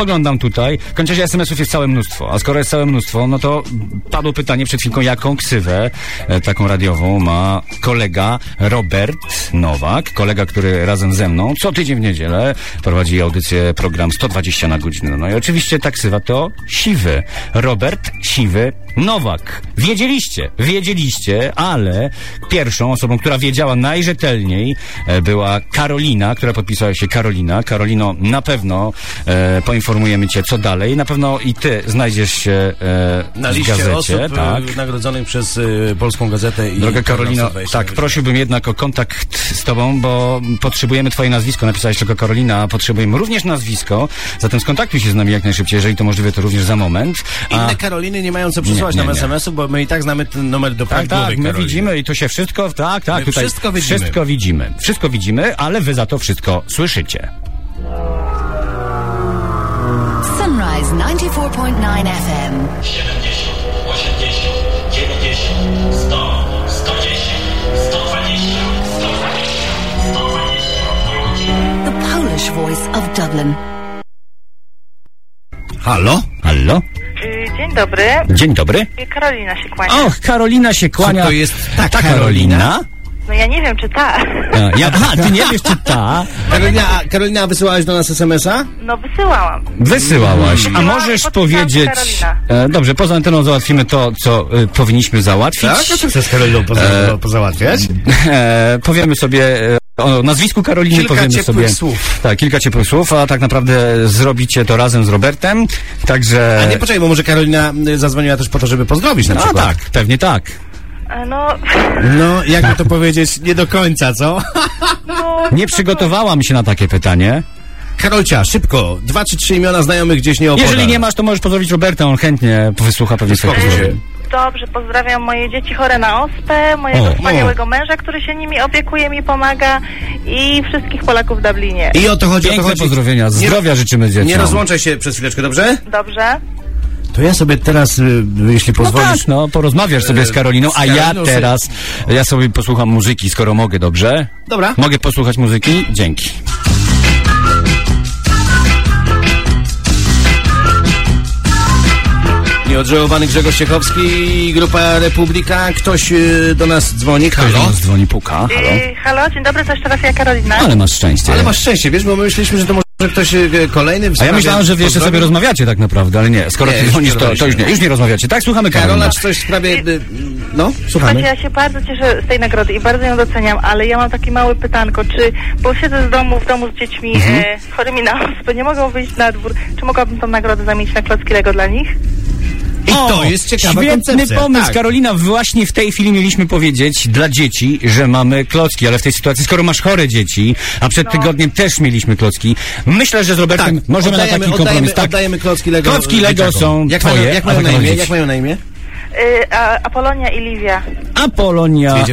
Speaker 12: Spoglądam tutaj, końcu SMS-ów jest całe mnóstwo, a skoro jest całe mnóstwo, no to padło pytanie przed chwilką, jaką ksywę e, taką radiową ma kolega Robert Nowak, kolega, który razem ze mną co tydzień w niedzielę prowadzi audycję, program 120 na godzinę. No i oczywiście ta ksywa to Siwy. Robert Siwy Nowak. Wiedzieliście, wiedzieliście, ale pierwszą osobą, która wiedziała najrzetelniej e, była Karolina, która podpisała się Karolina. Karolino, na pewno e, poinformujemy cię, co dalej. Na pewno i ty znajdziesz się e,
Speaker 13: Na liście
Speaker 12: gazecie.
Speaker 13: osób
Speaker 12: tak.
Speaker 13: tak. nagrodzonych przez y, Polską Gazetę i
Speaker 12: Droga Karolino,
Speaker 13: program 120
Speaker 12: tak, prosiłbym jednak o kontakt z Tobą, bo potrzebujemy Twoje nazwisko. Napisałeś tylko Karolina, a potrzebujemy również nazwisko. Zatem skontaktuj się z nami jak najszybciej, jeżeli to możliwe, to również za moment. A-
Speaker 13: Inne Karoliny nie mają co przysłać
Speaker 12: Nie, nie,
Speaker 13: nam. SMS-u, bo my i tak znamy ten numer do
Speaker 12: Tak, tak, my
Speaker 13: Karoliny.
Speaker 12: widzimy i to się wszystko, tak, tak,
Speaker 13: My
Speaker 12: tutaj
Speaker 13: wszystko widzimy.
Speaker 12: Wszystko widzimy. Wszystko widzimy, ale Wy za to wszystko słyszycie.
Speaker 14: Sunrise 94.9 FM.
Speaker 10: 70, 80, 90, 100, 110, 120, 120, 120.
Speaker 14: The Polish voice of Dublin.
Speaker 12: Halo? Halo?
Speaker 15: Y, Dzień dobry.
Speaker 12: Dzień dobry.
Speaker 15: Y, Karolina się kłania.
Speaker 12: Och, Karolina się kłania.
Speaker 13: Co to jest ta
Speaker 12: Ta
Speaker 13: Karolina?
Speaker 12: Karolina?
Speaker 15: No ja nie wiem, czy ta.
Speaker 12: A, ja, aha, ty nie wiesz, czy ta?
Speaker 13: Karolina, a- Karolina, wysyłałaś do nas SMS-a?
Speaker 15: No wysyłałam.
Speaker 12: Wysyłałaś. A możesz
Speaker 15: podpisałam
Speaker 12: powiedzieć... E, dobrze, poza anteną załatwimy to, co e, powinniśmy załatwić.
Speaker 13: Tak? A co chcesz z Karoliną poza,
Speaker 12: E,
Speaker 13: pozałatwiać?
Speaker 12: E, powiemy sobie e, o nazwisku Karoliny,
Speaker 13: Kilka
Speaker 12: powiemy
Speaker 13: ciepłych
Speaker 12: sobie.
Speaker 13: słów.
Speaker 12: Tak, kilka ciepłych słów, a tak naprawdę zrobicie to razem z Robertem. Także.
Speaker 13: A nie poczekaj, bo może Karolina zadzwoniła też po to, żeby pozdrowić na
Speaker 12: No
Speaker 13: przykład.
Speaker 12: tak, pewnie tak.
Speaker 15: E, No,
Speaker 13: No, jakby to powiedzieć, nie do końca, co?
Speaker 15: no
Speaker 12: Nie przygotowałam się na takie pytanie.
Speaker 13: Karolcia, szybko, dwa czy trzy imiona znajomych gdzieś nie opoda.
Speaker 12: Jeżeli nie masz, to możesz pozdrowić Roberta, on chętnie wysłucha pewnie swoich pozdrowień.
Speaker 15: dobrze, pozdrawiam moje dzieci chore na ospę, mojego
Speaker 12: O,
Speaker 15: wspaniałego męża, który się nimi opiekuje, mi pomaga i wszystkich Polaków w Dublinie.
Speaker 13: I o to chodzi, o to
Speaker 12: Piękne
Speaker 13: chodzi.
Speaker 12: pozdrowienia,
Speaker 13: Nie-
Speaker 12: zdrowia życzymy dzieciom.
Speaker 13: Nie rozłączaj się przez chwileczkę, dobrze?
Speaker 15: Dobrze?
Speaker 13: To ja sobie teraz, y, jeśli
Speaker 12: No
Speaker 13: pozwolisz...
Speaker 12: tak, no, porozmawiasz sobie z Karoliną, a ja teraz, ja sobie posłucham muzyki, skoro mogę, dobrze?
Speaker 13: Dobra.
Speaker 12: Mogę posłuchać muzyki? Dzięki.
Speaker 13: Nieodżałowany Grzegorz Ciechowski, Grupa Republika. Ktoś y, do nas dzwoni.
Speaker 12: Ktoś do
Speaker 13: Halo?
Speaker 12: nas dzwoni, puka, halo.
Speaker 15: Y, halo, dzień dobry, to jeszcze raz ja Karolina.
Speaker 12: Ale masz szczęście.
Speaker 13: Ale masz szczęście, wiesz, bo my myśleliśmy, że to może ktoś y, kolejny w
Speaker 12: A ja myślałem, że wy jeszcze sobie rozmawiacie tak naprawdę, ale nie. Skoro
Speaker 13: Nie,
Speaker 12: ty dzwonisz, to, to już nie, już nie rozmawiacie. Tak, słuchamy Karolina.
Speaker 13: Karola, czy coś w sprawie... y, No,
Speaker 15: Słuchajcie,
Speaker 13: słuchamy.
Speaker 15: ja się bardzo cieszę z tej nagrody i bardzo ją doceniam, ale ja mam takie małe pytanko, czy, bo siedzę z domu, w domu z dziećmi
Speaker 13: Mhm.
Speaker 15: e, chorymi na ospę, nie mogą wyjść na dwór, czy mogłabym tą nagrodę zamienić na klocki Lego dla nich?
Speaker 13: I to jest ciekawa
Speaker 12: Świetny
Speaker 13: koncepcja.
Speaker 12: pomysł,
Speaker 13: tak.
Speaker 12: Karolina. Właśnie w tej chwili mieliśmy powiedzieć dla dzieci, że mamy klocki, ale w tej sytuacji, skoro masz chore dzieci, a przed
Speaker 15: No.
Speaker 12: tygodniem też mieliśmy klocki, myślę, że z Robertem
Speaker 13: Tak,
Speaker 12: możemy na taki kompromis.
Speaker 13: oddajemy,
Speaker 12: Tak,
Speaker 13: oddajemy klocki Lego.
Speaker 12: Klocki Lego
Speaker 13: dzieciakom.
Speaker 12: są
Speaker 13: jak
Speaker 12: twoje,
Speaker 13: Mają, jak mają na imię? Jak mają na imię?
Speaker 15: A, Apolonia i Livia.
Speaker 12: Apolonia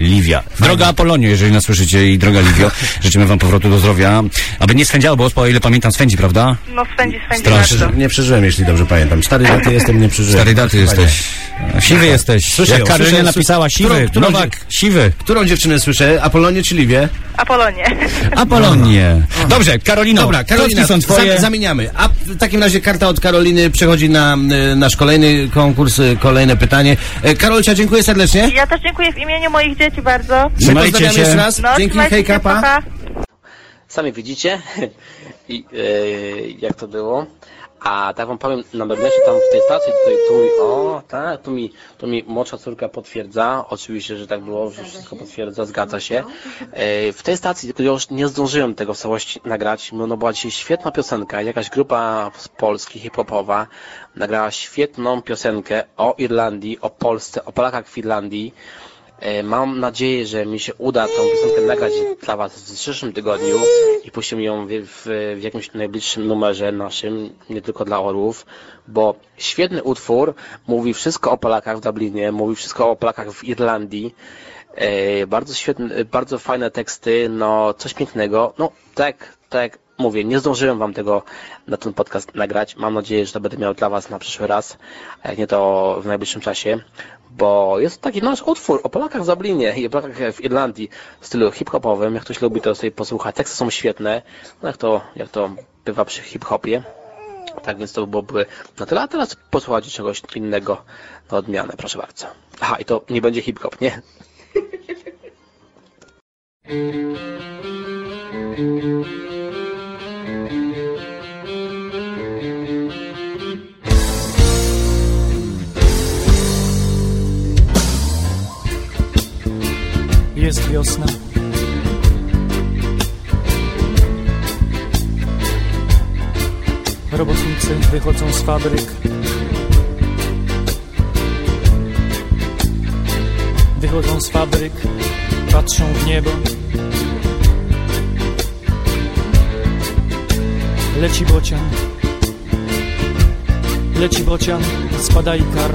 Speaker 12: i Livia. Droga Apolonio, jeżeli nas słyszycie i droga Livio, życzymy wam powrotu do zdrowia. Aby nie swędziało, bo ospa, o ile pamiętam, swędzi, prawda?
Speaker 15: No spędzi
Speaker 12: Strasznie.
Speaker 15: bardzo.
Speaker 13: Nie przeżyłem, jeśli dobrze pamiętam. Stary daty jestem, nie przeżyłem.
Speaker 12: Stary daty jesteś. Siwy jesteś.
Speaker 13: Słyszę
Speaker 12: Jak Karolina napisała siwy.
Speaker 13: którą- którą
Speaker 12: Nowak, siwy.
Speaker 13: Którą dziewczynę słyszę? Apolonię czy Liwię?
Speaker 15: Apolonie.
Speaker 12: Apolonie. Dobrze, Karolino,
Speaker 13: Dobra, Karolina,
Speaker 12: są twoje.
Speaker 13: za- zamieniamy. A w takim razie karta od Karoliny przechodzi na y, nasz kolejny konkurs, y, kolejne pytanie. E, Karolcia, dziękuję serdecznie.
Speaker 15: Ja też dziękuję w imieniu moich dzieci bardzo.
Speaker 12: Trzymajcie się.
Speaker 13: jeszcze raz.
Speaker 15: No,
Speaker 13: Dzięki, hejka,
Speaker 15: się,
Speaker 13: pa.
Speaker 15: pa.
Speaker 4: Sami widzicie, I, e, jak to było. A tak wam powiem, na marginesie tam w tej stacji, tutaj, tu mi, o tak, tu mi, tu mi młodsza córka potwierdza, oczywiście, że tak było, że wszystko potwierdza, zgadza się. E, w tej stacji ja już nie zdążyłem tego w całości nagrać, no była dzisiaj świetna piosenka, jakaś grupa z Polski, hip-hopowa, nagrała świetną piosenkę o Irlandii, o Polsce, o Polakach w Irlandii. E, Mam nadzieję, że mi się uda tą piosenkę nagrać dla Was w przyszłym tygodniu i puścimy ją w, w, w jakimś najbliższym numerze naszym, nie tylko dla orłów, bo świetny utwór, mówi wszystko o Polakach w Dublinie, mówi wszystko o Polakach w Irlandii. E, bardzo świetne, bardzo fajne teksty, no coś pięknego. No tak, tak mówię, nie zdążyłem Wam tego na ten podcast nagrać. Mam nadzieję, że to będę miał dla Was na przyszły raz, a jak nie to w najbliższym czasie, bo jest taki nasz utwór o Polakach w Dublinie i o Polakach w Irlandii w stylu hip-hopowym. Jak ktoś lubi, to sobie posłucha. Teksty są świetne, no jak to, jak to bywa przy hip-hopie. Tak więc to byłoby na tyle, a teraz posłuchajcie czegoś innego na odmianę, proszę bardzo. Aha, i to nie będzie hip-hop, nie?
Speaker 16: Jest wiosna. Robotnicy wychodzą z fabryk. Wychodzą z fabryk, patrzą w niebo. Leci bocian. Leci bocian, spada i kar.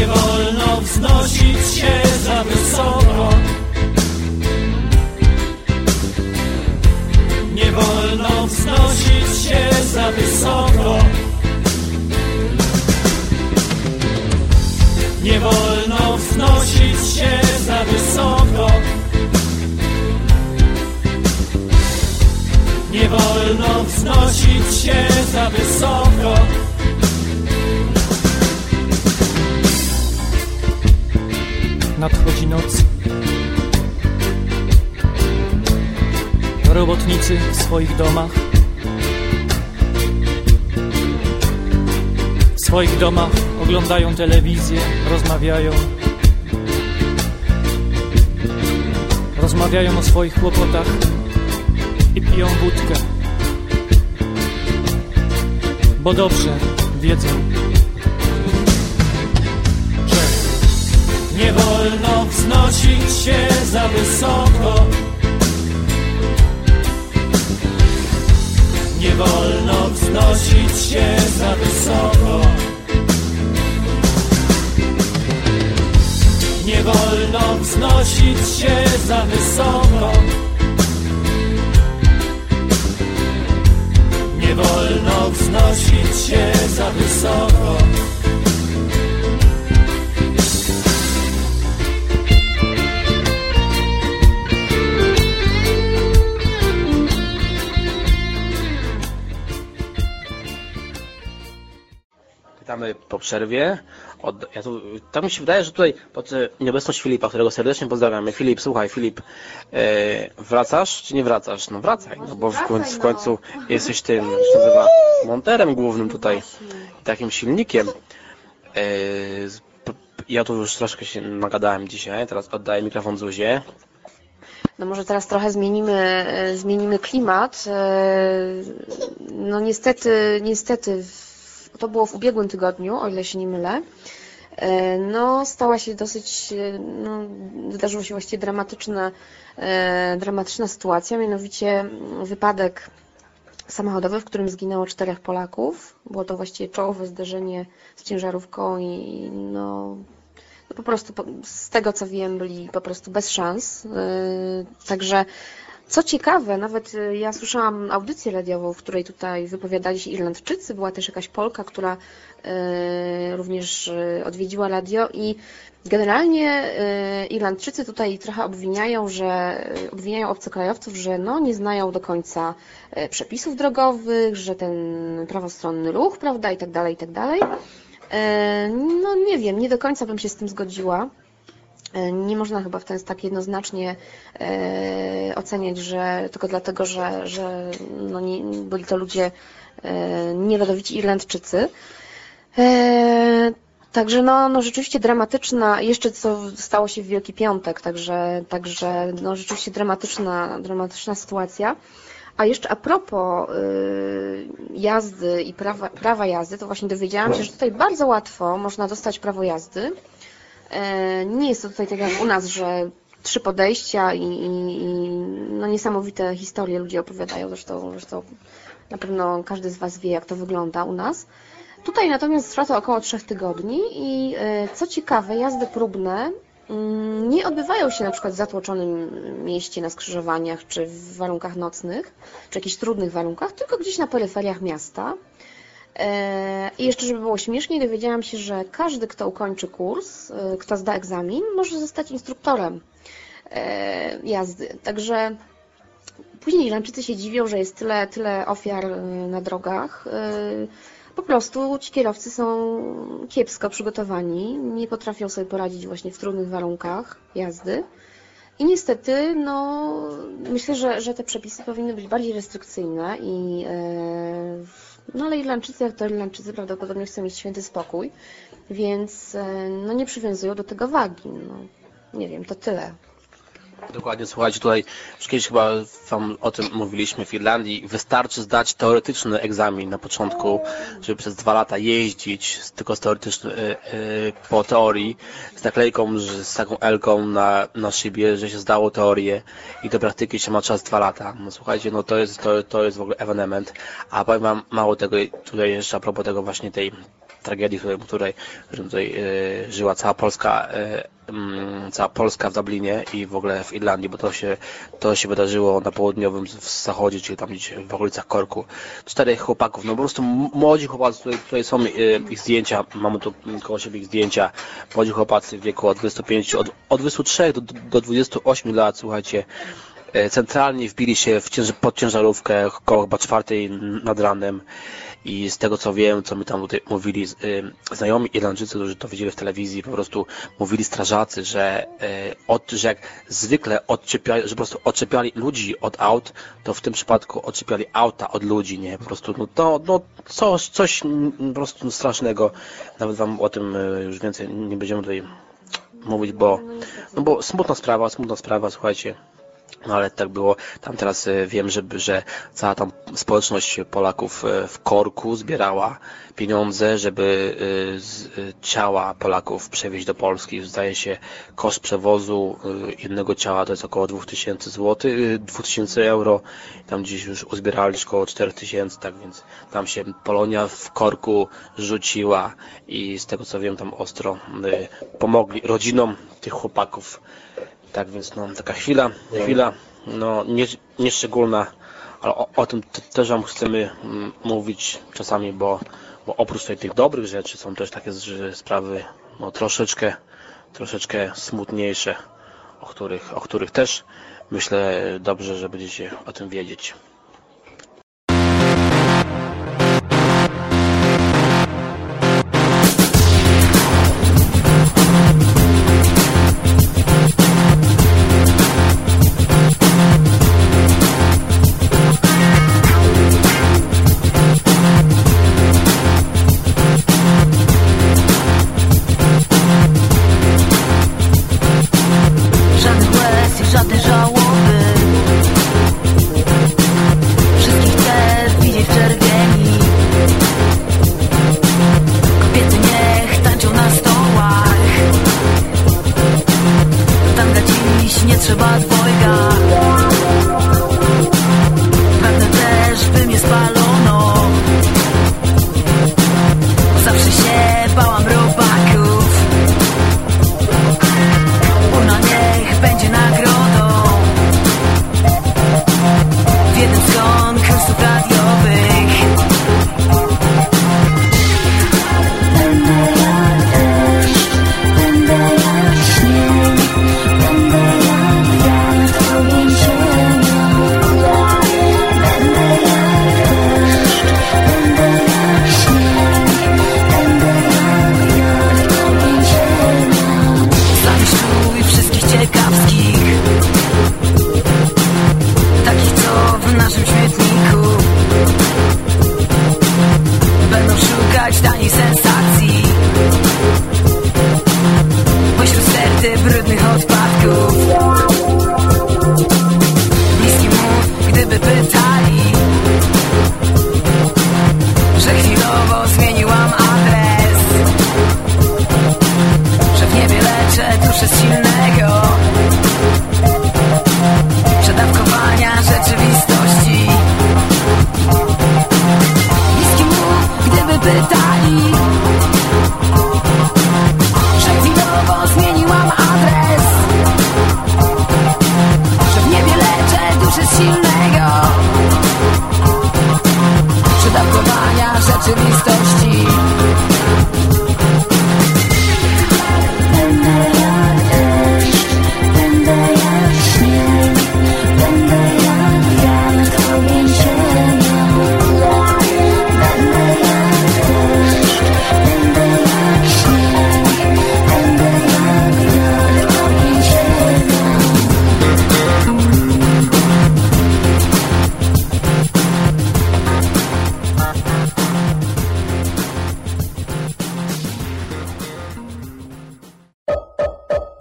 Speaker 16: Nie wolno wznosić się za wysoko. Nie wolno wznosić się za wysoko. Nie wolno wznosić się za wysoko. Nie wolno wznosić się za wysoko. Nadchodzi noc. Robotnicy w swoich domach. W swoich domach oglądają telewizję, rozmawiają. Rozmawiają o swoich kłopotach i piją wódkę. Bo dobrze wiedzą, że nie wolno wznosić się za wysoko. Nie wolno wznosić się za wysoko. Nie wolno wznosić się za wysoko. Nie wolno wznosić się za wysoko.
Speaker 4: Witamy po przerwie. Od, ja tu, tak mi się wydaje, że tutaj pod e, nieobecność Filipa, którego serdecznie pozdrawiamy. Filip, słuchaj, Filip, e, wracasz czy nie wracasz? No wracaj, no bo w, końcu, w końcu jesteś tym, się nazywa, monterem głównym tutaj i takim silnikiem. E, ja tu już troszkę się nagadałem dzisiaj, teraz oddaję mikrofon Zuzie.
Speaker 7: No może teraz trochę zmienimy, e, zmienimy klimat. E, No niestety, niestety to było w ubiegłym tygodniu, o ile się nie mylę. E, No stała się dosyć, e, no, wydarzyła się właściwie dramatyczna, e, dramatyczna sytuacja, mianowicie wypadek samochodowy, w którym zginęło czterech Polaków. Było to właściwie czołowe zderzenie z ciężarówką i no, no po prostu z tego co wiem byli po prostu bez szans. Także co ciekawe, nawet y, ja słyszałam audycję radiową, w której tutaj wypowiadali się Irlandczycy, była też jakaś Polka, która y, również y, odwiedziła radio i generalnie Irlandczycy tutaj trochę obwiniają, że obwiniają obcokrajowców, że no nie znają do końca przepisów drogowych, że ten prawostronny ruch, prawda, i tak dalej, i tak dalej. No nie wiem, nie do końca bym się z tym zgodziła. E, Nie można chyba w ten tak jednoznacznie e, oceniać, że tylko dlatego, że, że no nie, byli to ludzie e, nierodowici Irlandczycy. Także no, no rzeczywiście dramatyczna, jeszcze co stało się w Wielki Piątek, także, także no rzeczywiście dramatyczna, dramatyczna sytuacja. A jeszcze a propos jazdy i prawa, prawa jazdy, to właśnie dowiedziałam się, że tutaj bardzo łatwo można dostać prawo jazdy. E, Nie jest to tutaj tak jak u nas, że trzy podejścia i, i, i no niesamowite historie ludzie opowiadają, zresztą, zresztą na pewno każdy z Was wie, jak to wygląda u nas. Tutaj natomiast trwa to około trzech tygodni i e, co ciekawe, jazdy próbne mm, nie odbywają się na przykład w zatłoczonym mieście na skrzyżowaniach czy w warunkach nocnych, czy jakichś trudnych warunkach, tylko gdzieś na peryferiach miasta. E, I jeszcze, żeby było śmieszniej, dowiedziałam się, że każdy, kto ukończy kurs, e, kto zda egzamin, może zostać instruktorem e, jazdy. Także później Irlandczycy się dziwią, że jest tyle, tyle ofiar na drogach. Po prostu ci kierowcy są kiepsko przygotowani, nie potrafią sobie poradzić właśnie w trudnych warunkach jazdy. I niestety, no, myślę, że, że te przepisy powinny być bardziej restrykcyjne i no ale Irlandczycy, jak to Irlandczycy, prawdopodobnie chcą mieć święty spokój, więc e, no nie przywiązują do tego wagi. No, nie wiem, to tyle.
Speaker 4: Dokładnie, słuchajcie, tutaj już kiedyś chyba Wam o tym mówiliśmy w Irlandii. Wystarczy zdać teoretyczny egzamin na początku, żeby przez dwa lata jeździć tylko z teoretyczny, y, y, po teorii, z naklejką, z taką Elką na, na szybie, że się zdało teorię i do praktyki się ma czas dwa lata. No słuchajcie, no to jest, to, to jest w ogóle ewenement. A powiem Wam mało tego, tutaj jeszcze a propos tego właśnie tej tragedii, której, której, tutaj y, żyła cała Polska, y, mm, cała Polska w Dublinie i w ogóle w Irlandii, bo to się, to się wydarzyło na południowym w zachodzie, czyli tam gdzieś w okolicach Korku. Czterech chłopaków, no po prostu młodzi chłopacy, tutaj, tutaj są y, ich zdjęcia, mamy tu koło siebie ich zdjęcia, młodzi chłopacy w wieku od 25, od, od 23 do, do 28 lat, słuchajcie, e, centralnie wbili się w cięż, pod ciężarówkę koło chyba czwartej nad ranem i z tego co wiem, co mi tam tutaj mówili znajomi Irlandczycy, którzy to widzieli w telewizji, po prostu mówili strażacy, że, y, od, że jak zwykle odczepiali, że po prostu odczepiali ludzi od aut, to w tym przypadku odczepiali auta od ludzi, nie? Po prostu no to no, coś, coś po prostu strasznego. Nawet wam o tym y, już więcej nie będziemy tutaj mówić, bo, no bo smutna sprawa, smutna sprawa, słuchajcie. No ale tak było. Tam teraz e, wiem, że, że cała tam społeczność Polaków e, w Korku zbierała pieniądze, żeby e, ciała Polaków przewieźć do Polski. Zdaje się koszt przewozu jednego ciała to jest około 2000 zł, 2000 euro. Tam gdzieś już uzbierali około 4000, tak więc tam się Polonia w Korku rzuciła i z tego co wiem tam ostro pomogli rodzinom tych chłopaków tak więc no, taka chwila, chwila, no nie, nieszczególna, ale o, o tym te, też Wam chcemy mm, mówić czasami, bo, bo oprócz tutaj tych dobrych rzeczy są też takie sprawy no, troszeczkę, troszeczkę smutniejsze, o których, o których też myślę dobrze, że będziecie o tym wiedzieć.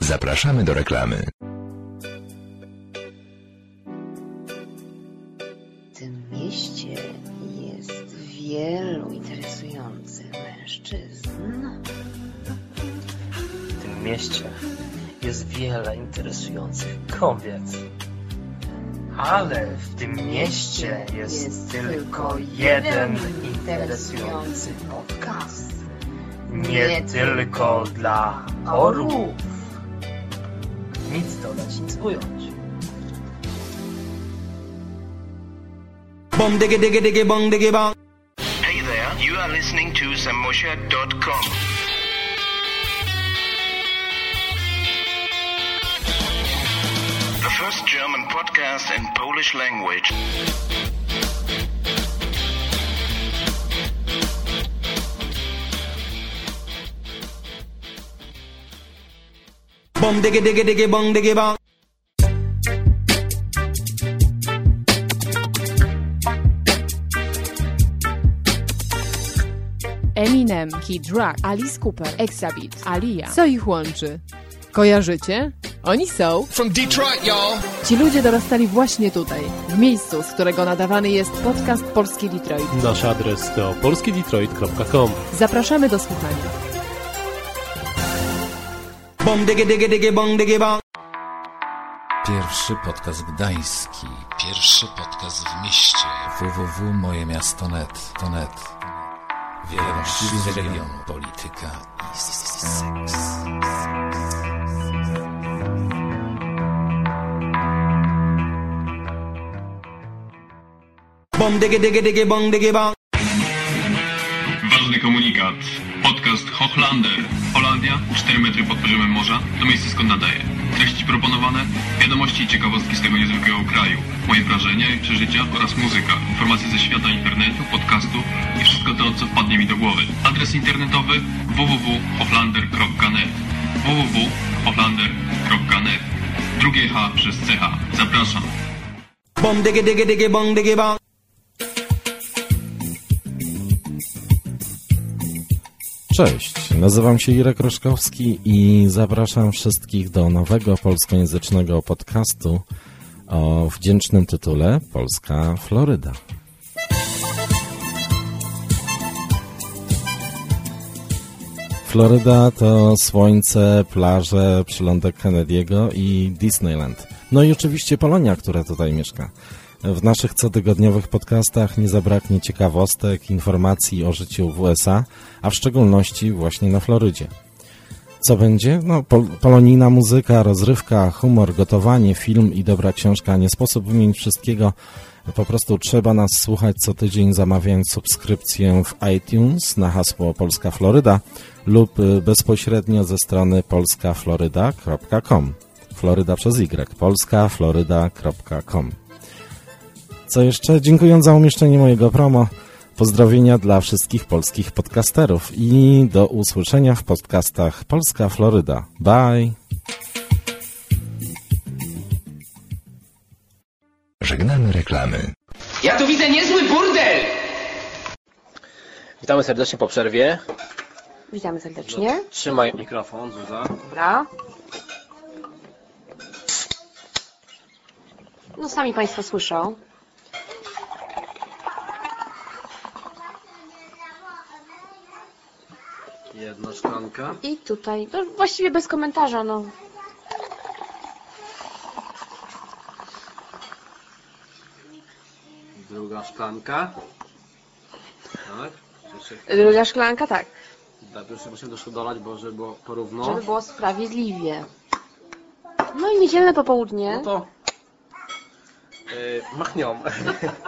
Speaker 17: Zapraszamy do reklamy.
Speaker 7: W tym mieście jest wielu interesujących mężczyzn.
Speaker 18: W tym mieście jest wiele interesujących kobiet. Ale w tym mieście jest, tylko jeden interesujący podcast. Nie tylko dla orłów. Nic dodać, nic ująć.
Speaker 19: Hey there, you are listening to samosha.com. The first German podcast in Polish language.
Speaker 11: Bong diggy diggy diggy bong diggy bong.
Speaker 20: Eminem, Kid Rock, Alice Cooper, Exabit, Alia. Co ich łączy? Kojarzycie? Oni są.
Speaker 21: From Detroit, y'all.
Speaker 20: Ci ludzie dorastali właśnie tutaj, w miejscu, z którego nadawany jest podcast Polski Detroit.
Speaker 22: Nasz adres to polskidetroit.com.
Speaker 20: Zapraszamy do słuchania.
Speaker 11: Bong diggy bong.
Speaker 23: Pierwszy podcast gdański. Pierwszy podcast w mieście. www.mojemiasto.net. To net. Wiadomości z regionu, polityka i seks.
Speaker 11: Bong diggy diggy diggy bong diggy bong.
Speaker 24: Ważny komunikat. Podcast Hochlander. Holandia, 4 metry pod poziomem morza, to miejsce skąd nadaje. Treści proponowane, wiadomości i ciekawostki z tego niezwykłego kraju. Moje wrażenia i przeżycia oraz muzyka. Informacje ze świata internetu, podcastu i wszystko to, co wpadnie mi do głowy. Adres internetowy www.hochlander.net www.hochlander.net Drugie H przez CH. Zapraszam.
Speaker 25: Cześć, nazywam się Irek Roszkowski i zapraszam wszystkich do nowego polskojęzycznego podcastu o wdzięcznym tytule Polska Floryda. Floryda to słońce, plaże, przylądek Kennedy'ego i Disneyland. No i oczywiście Polonia, która tutaj mieszka. W naszych cotygodniowych podcastach nie zabraknie ciekawostek, informacji o życiu w USA, a w szczególności właśnie na Florydzie. Co będzie? No, pol polonijna muzyka, rozrywka, humor, gotowanie, film i dobra książka. Nie sposób wymienić wszystkiego. Po prostu trzeba nas słuchać co tydzień, zamawiając subskrypcję w iTunes na hasło Polska Floryda lub y, bezpośrednio ze strony polskafloryda.com. Floryda przez Y. polskafloryda.com. Co jeszcze? Dziękując za umieszczenie mojego promo. Pozdrowienia dla wszystkich polskich podcasterów i do usłyszenia w podcastach Polska Floryda. Bye!
Speaker 17: Żegnamy reklamy.
Speaker 26: Ja tu widzę niezły burdel!
Speaker 4: Witamy serdecznie po przerwie.
Speaker 7: Witamy serdecznie.
Speaker 4: Trzymaj mikrofon, Zuza.
Speaker 7: Dobra. No sami Państwo słyszą.
Speaker 4: Jedna szklanka.
Speaker 7: I tutaj, no właściwie bez komentarza, no.
Speaker 4: Druga szklanka. Tak. Jeszcze,
Speaker 7: Druga szklanka, tak.
Speaker 4: tak, jeszcze musimy troszkę dolać, bo żeby było porówno.
Speaker 7: Żeby było sprawiedliwie. No i niedzielne popołudnie.
Speaker 4: No to yy, machnią.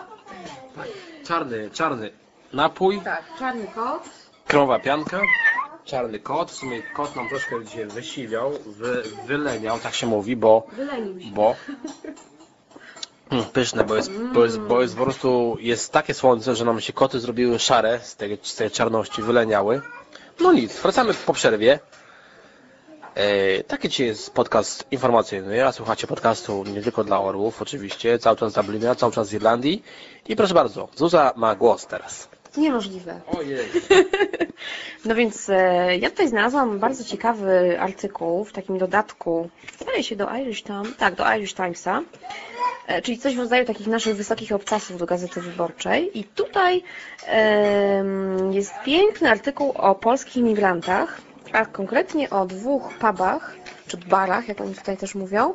Speaker 4: tak. Czarny, czarny napój.
Speaker 7: Tak, czarny kot.
Speaker 4: Krowa pianka. Czarny kot. W sumie kot nam troszkę dzisiaj wysiwiał, wy, wyleniał, tak się mówi, bo...
Speaker 7: Wylenił się.
Speaker 4: Bo... Mm, Pyszne, bo jest, bo, jest, bo jest po prostu jest takie słońce, że nam się koty zrobiły szare z tej, z tej czarności, wyleniały. No nic, wracamy po przerwie. E, taki dzisiaj jest podcast informacyjny, a słuchacie podcastu nie tylko dla orłów, oczywiście, cały czas z Dublina, cały czas z Irlandii. I proszę bardzo, Zuza ma głos teraz.
Speaker 7: Niemożliwe.
Speaker 4: Ojej.
Speaker 7: No więc e, ja tutaj znalazłam bardzo ciekawy artykuł w takim dodatku, wydaje się do Irish Times, tak, do Irish Timesa, e, czyli coś w rodzaju takich naszych wysokich obcasów do Gazety Wyborczej. I tutaj jest piękny artykuł o polskich imigrantach, a konkretnie o dwóch pubach, czy barach, jak oni tutaj też mówią,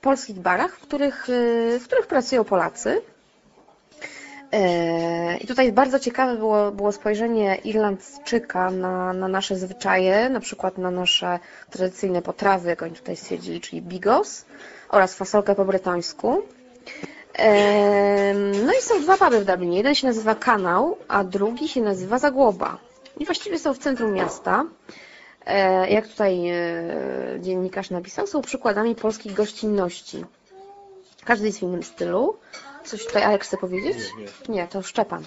Speaker 7: polskich barach, w których, e, w których pracują Polacy. E, I tutaj bardzo ciekawe było, było spojrzenie Irlandczyka na, na nasze zwyczaje, na przykład na nasze tradycyjne potrawy, jak oni tutaj stwierdzili, czyli bigos oraz fasolkę po bretońsku. E, No i są dwa puby w Dublinie. Jeden się nazywa Kanał, a drugi się nazywa Zagłoba. I właściwie są w centrum miasta. E, Jak tutaj dziennikarz napisał, są przykładami polskiej gościnności. Każdy jest w innym stylu. Coś tutaj Alek chce powiedzieć?
Speaker 4: Nie,
Speaker 7: Nie, to Szczepan.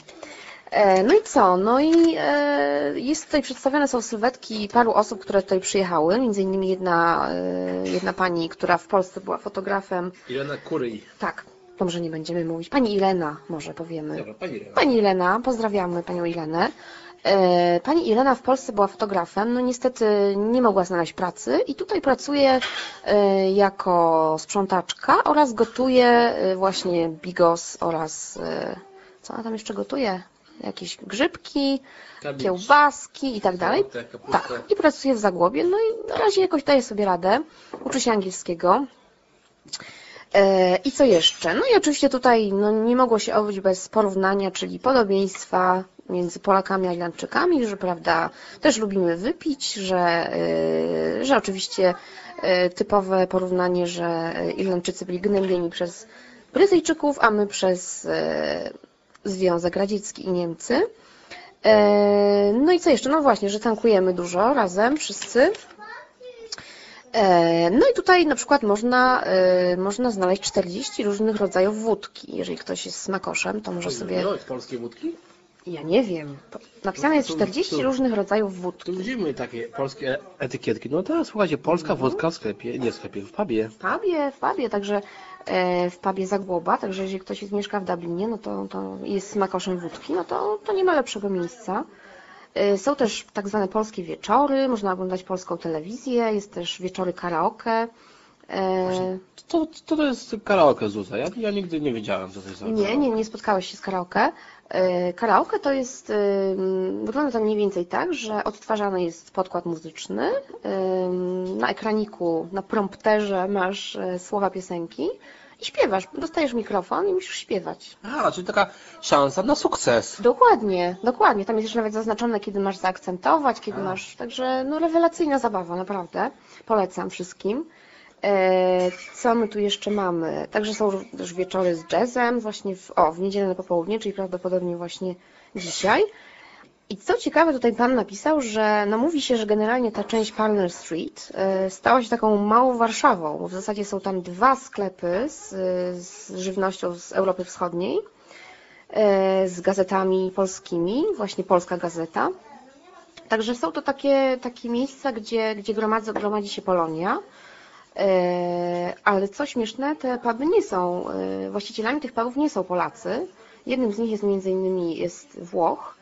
Speaker 7: E, No i co? No i e, jest tutaj przedstawione są sylwetki paru osób, które tutaj przyjechały, między innymi jedna, e, jedna pani, która w Polsce była fotografem.
Speaker 4: Ilona Kuryj.
Speaker 7: Tak, dobrze nie będziemy mówić. Pani Ilena, może powiemy.
Speaker 4: Dobra, pani.
Speaker 7: Pani Ilena, pozdrawiamy panią Ilenę. E, Pani Ilena w Polsce była fotografem, no niestety nie mogła znaleźć pracy i tutaj pracuje e, jako sprzątaczka oraz gotuje e, właśnie bigos oraz co ona tam jeszcze gotuje? Jakieś grzybki, kiełbaski i tak dalej.
Speaker 4: Kapustę.
Speaker 7: Tak, i pracuje w Zagłobie, no i na razie jakoś daje sobie radę. Uczy się angielskiego. I co jeszcze? No i oczywiście tutaj no, nie mogło się obyć bez porównania, czyli podobieństwa między Polakami a Irlandczykami, że prawda, też lubimy wypić, że, e, że oczywiście e, typowe porównanie, że Irlandczycy byli gnębieni przez Brytyjczyków, a my przez e, Związek Radziecki i Niemcy. No i co jeszcze? No właśnie, że tankujemy dużo razem, wszyscy. No i tutaj na przykład można, można znaleźć 40 różnych rodzajów wódki. Jeżeli ktoś jest smakoszem, to może sobie...
Speaker 4: No, polskie wódki?
Speaker 7: Ja nie wiem. To Napisane jest
Speaker 4: To-
Speaker 7: 40
Speaker 4: to-
Speaker 7: różnych rodzajów wódki.
Speaker 4: To gdzie my takie polskie etykietki? No teraz słuchajcie, polska wódka w sklepie, nie w sklepie, w pubie.
Speaker 7: W pubie, w pubie, także e, w pubie Zagłoba, także jeżeli ktoś jest, mieszka w Dublinie, no to, to jest smakoszem wódki, no to, to nie ma lepszego miejsca. E, Są też tak zwane polskie wieczory, można oglądać polską telewizję, jest też wieczory karaoke. E,
Speaker 4: To, to, to jest karaoke Zuza. Ja, ja nigdy nie wiedziałem, co to jest za
Speaker 7: Nie, nie, nie spotkałeś się z karaoke. E, Karaoke to jest, ym, wygląda to mniej więcej tak, że odtwarzany jest podkład muzyczny. ym, Na ekraniku, na prompterze masz e, słowa piosenki i śpiewasz. Dostajesz mikrofon i musisz śpiewać.
Speaker 4: A, czyli taka szansa na sukces.
Speaker 7: Dokładnie, dokładnie. Tam jest już nawet zaznaczone, kiedy masz zaakcentować, kiedy masz. Także no rewelacyjna zabawa, naprawdę. Polecam wszystkim. E, Co my tu jeszcze mamy? Także są też wieczory z jazzem, właśnie w, o, w niedzielę na popołudnie, czyli prawdopodobnie właśnie dzisiaj. I co ciekawe, tutaj pan napisał, że no mówi się, że generalnie ta część Parnell Street e, stała się taką małą Warszawą, bo w zasadzie są tam dwa sklepy z, z żywnością z Europy Wschodniej, e, z gazetami polskimi, właśnie Polska Gazeta. Także są to takie, takie miejsca, gdzie, gdzie gromadzi, gromadzi się Polonia. E, Ale co śmieszne, te puby nie są, e, właścicielami tych pubów nie są Polacy. Jednym z nich jest między innymi jest Włoch.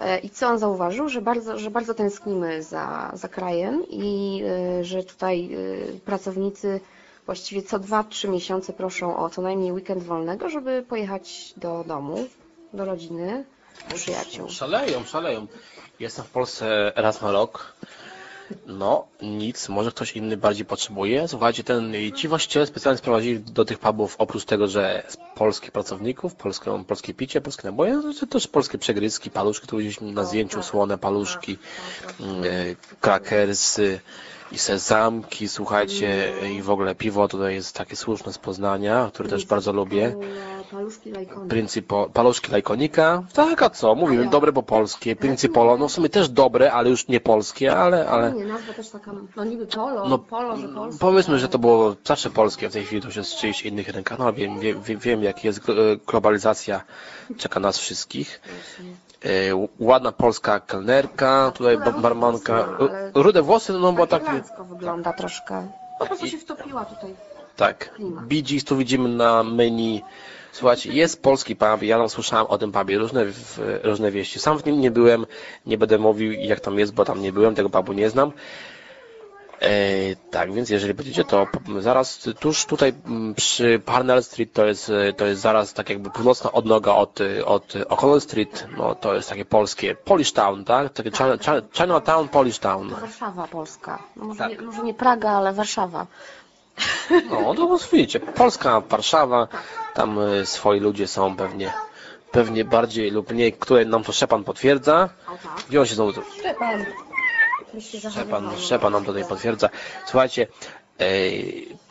Speaker 7: E, I co on zauważył? Że bardzo, że bardzo tęsknimy za, za krajem i że tutaj pracownicy właściwie co 2-3 miesiące proszą o co najmniej weekend wolnego, żeby pojechać do domu, do rodziny, przyjaciół.
Speaker 4: Szaleją, szaleją. Jestem w Polsce raz na rok. No, nic, może ktoś inny bardziej potrzebuje. Słuchajcie, ten, ci właściciele specjalnie sprowadzili do tych pubów, oprócz tego, że polskich pracowników, polską, polskie picie, polskie naboje, no, to też polskie przegryzki, paluszki, tu widzieliśmy na zdjęciu słone paluszki, mm, krakersy i sezamki, słuchajcie, i w ogóle piwo tutaj jest takie słuszne z Poznania, które też bardzo lubię.
Speaker 7: Paluszki lajkony.
Speaker 4: Principo, paluszki lajkonika. Tak, a co? Mówimy dobre po polskie. Principolo, no w sumie też dobre, ale już nie polskie, ale, ale
Speaker 7: Nie, nazwa też taka, no niby polo,
Speaker 4: No,
Speaker 7: polo, że polskie.
Speaker 4: powiedzmy, że to było zawsze polskie, w tej chwili to jest w czyichś innych rękach. No wiem, wiem, wiem, jak jest e, globalizacja, czeka nas wszystkich. E, ładna polska kelnerka, tutaj ba- barmanka. Rude włosy, no bo
Speaker 7: tak wygląda troszkę. Po prostu się wtopiła tutaj.
Speaker 4: tak. Bee Gees tu widzimy na menu. Słuchajcie, jest polski pub, ja tam słyszałem o tym pubie, różne, różne wieści. Sam w nim nie byłem, nie będę mówił jak tam jest, bo tam nie byłem, tego pubu nie znam. E, tak, więc jeżeli będziecie, to zaraz tuż tutaj przy Parnell Street to jest, to jest zaraz tak jakby północna odnoga od, od O'Connell Street, no to jest takie polskie, Polish Town, tak? Takie China, China, Chinatown, Polish Town.
Speaker 7: To Warszawa polska. No może,
Speaker 4: Tak.
Speaker 7: nie, może nie Praga, ale Warszawa.
Speaker 4: No, to widzicie, Polska, Warszawa, tam e, swoi ludzie są pewnie, pewnie bardziej lub mniej, które nam to Szczepan potwierdza. Gdzie on się znowu...
Speaker 7: Szczepan. Myślę, że
Speaker 4: Szczepan, Szczepan nam tutaj potwierdza. Słuchajcie, e,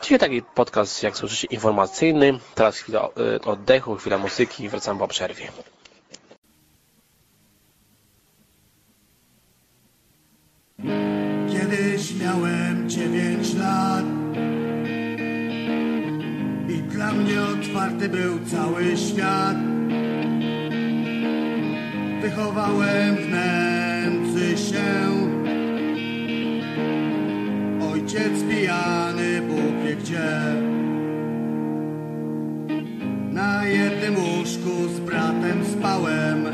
Speaker 4: dzisiaj taki podcast, jak słyszycie, informacyjny. Teraz chwila e, oddechu, chwila muzyki i wracamy po przerwie.
Speaker 1: Kiedyś miałem dziewięć lat I dla mnie otwarty był cały świat. Wychowałem w nędzy się. Ojciec pijany, Bóg wie gdzie. Na jednym łóżku z bratem spałem.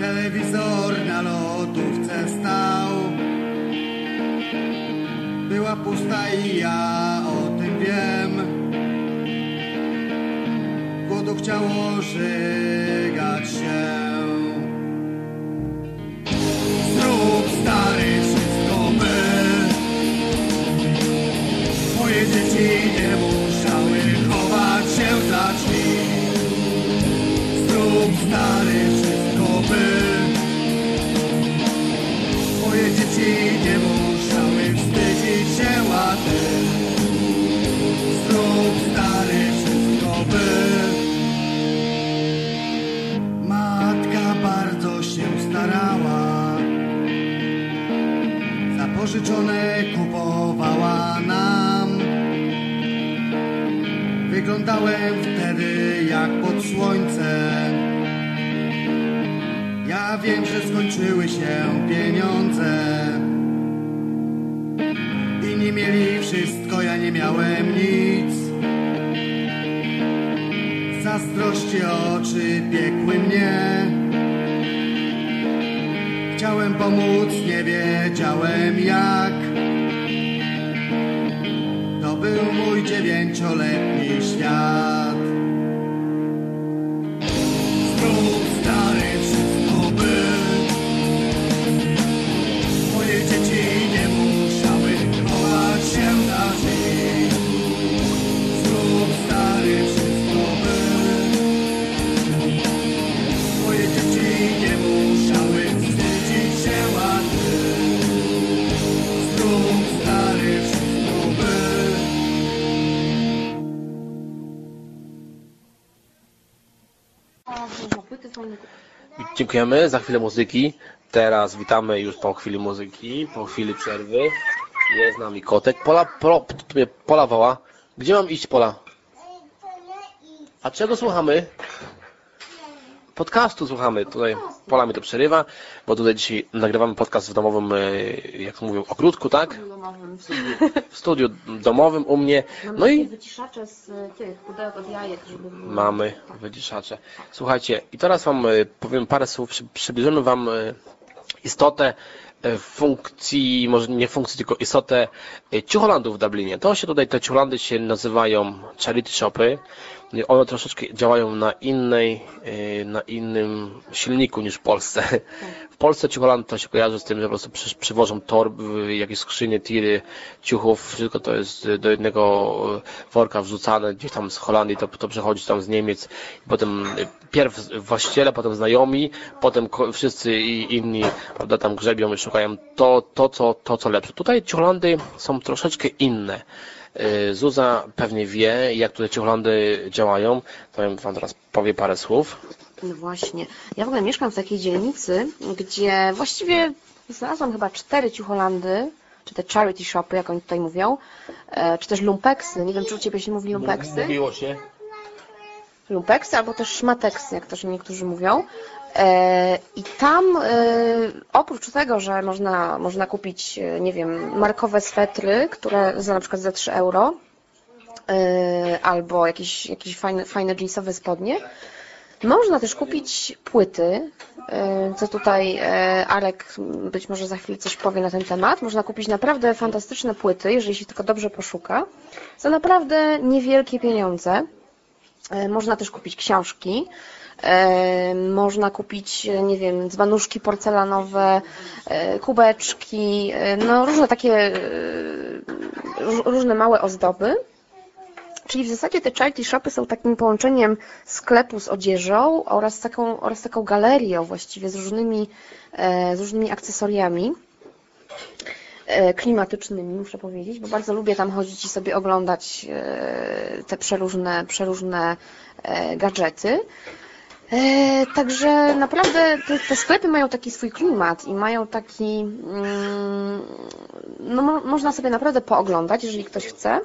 Speaker 1: Telewizor na lodówce stał. Była pusta i ja wiem. Głodu chciało żygać się
Speaker 4: Dziękujemy za chwilę muzyki. Teraz witamy już po chwili muzyki, po chwili przerwy. Jest z nami kotek. Pola, pola, pola woła. Gdzie mam iść, Pola? A czego słuchamy? Podcastu słuchamy. Tutaj Pola mi to przerywa, bo tutaj dzisiaj nagrywamy podcast w domowym, e, jak mówią, ogródku, tak? W studiu domowym u mnie. No i
Speaker 7: wyciszacze z e, tych pudełek od jajek, żeby.
Speaker 4: Mamy wyciszacze. Słuchajcie, i teraz Wam e, powiem parę słów, przy- przybliżymy Wam istotę funkcji, może nie funkcji, tylko istotę ciucholandów w Dublinie. To się tutaj, te ciucholandy się nazywają charity shopy. One troszeczkę działają na innej, e, na innym silniku niż w Polsce. W Polsce ciucholand to się kojarzy z tym, że po prostu przy, przywożą torby, jakieś skrzynie, tiry, ciuchów, wszystko to jest do jednego e, worka wrzucane, gdzieś tam z Holandii to, to przechodzi tam z Niemiec, potem e, pierw właściciele, potem znajomi, potem wszyscy i inni, prawda, tam grzebią i szukają to, to, co, to, co lepsze. Tutaj ciucholandy są troszeczkę inne. E, Zuza pewnie wie, jak tutaj ciucholandy działają, to ja Wam teraz powie parę słów.
Speaker 7: No właśnie. Ja w ogóle mieszkam w takiej dzielnicy, gdzie właściwie znalazłam chyba cztery ciucholandy, czy te charity shopy, jak oni tutaj mówią, e, czy też lumpeksy. Nie wiem, czy u Ciebie się mówi lumpeksy?
Speaker 4: Mówiło się.
Speaker 7: lumpeksy albo też szmateksy, jak też niektórzy mówią. E, I tam e, oprócz tego, że można, można kupić, e, nie wiem, markowe swetry, które za na przykład za 3 euro, albo jakieś, jakieś fajne, fajne jeansowe spodnie, można też kupić płyty, co tutaj Arek być może za chwilę coś powie na ten temat. Można kupić naprawdę fantastyczne płyty, jeżeli się tylko dobrze poszuka, za naprawdę niewielkie pieniądze. Można też kupić książki. Można kupić, e, nie wiem, dzbanuszki porcelanowe, e, kubeczki, e, no różne takie, ró- różne małe ozdoby. Czyli w zasadzie te charity shopy są takim połączeniem sklepu z odzieżą oraz taką, oraz taką galerią właściwie z różnymi, z różnymi akcesoriami klimatycznymi, muszę powiedzieć, bo bardzo lubię tam chodzić i sobie oglądać te przeróżne, przeróżne gadżety. E, Także naprawdę te, te sklepy mają taki swój klimat i mają taki, mm, no mo- można sobie naprawdę pooglądać, jeżeli ktoś chce.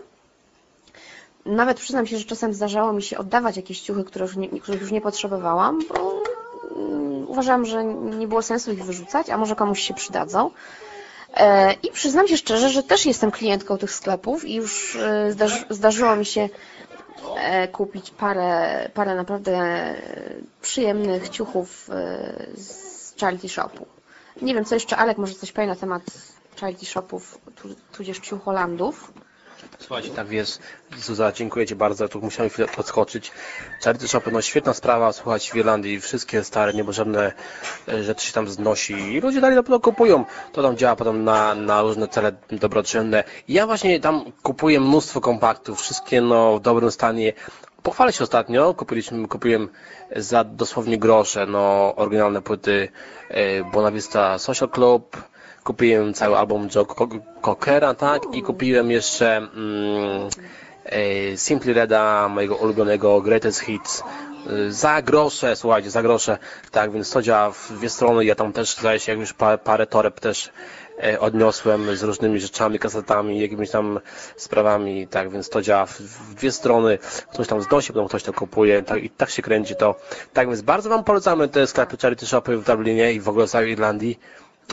Speaker 7: Nawet przyznam się, że czasem zdarzało mi się oddawać jakieś ciuchy, które już nie, których już nie potrzebowałam, bo mm, uważam, że nie było sensu ich wyrzucać, a może komuś się przydadzą. E, I przyznam się szczerze, że też jestem klientką tych sklepów i już e, zdarzy, zdarzyło mi się kupić parę, parę naprawdę przyjemnych ciuchów e, z charity shopu. Nie wiem, co jeszcze Alek może coś powie na temat charity shopów, tu, tudzież ciucholandów.
Speaker 4: Słuchajcie, tak jest. Zuza, dziękuję Ci bardzo. Tu musiałem chwilę podskoczyć. Charity Shopy, no świetna sprawa, słuchajcie, w Irlandii wszystkie stare, niepotrzebne e, rzeczy się tam znosi i ludzie dalej to kupują. To tam działa potem na, na różne cele dobroczynne. Ja właśnie tam kupuję mnóstwo kompaktów, wszystkie no w dobrym stanie. Pochwalę się ostatnio, kupiliśmy, kupiłem za dosłownie grosze, no oryginalne płyty e, Bonavista Social Club, kupiłem cały album Joe Co- Cockera, tak, i kupiłem jeszcze mm, e, Simply Reda, mojego ulubionego Greatest Hits, za grosze, słuchajcie, za grosze, tak, więc to działa w dwie strony, ja tam też, zdaje się, jak już parę, parę toreb też e, odniosłem z różnymi rzeczami, kasetami, jakimiś tam sprawami, tak, więc to działa w, w dwie strony, ktoś tam znosi, potem ktoś to kupuje, tak, i tak się kręci to, tak, więc bardzo Wam polecamy te sklepy Charity Shopy w Dublinie i w ogóle w całej Irlandii,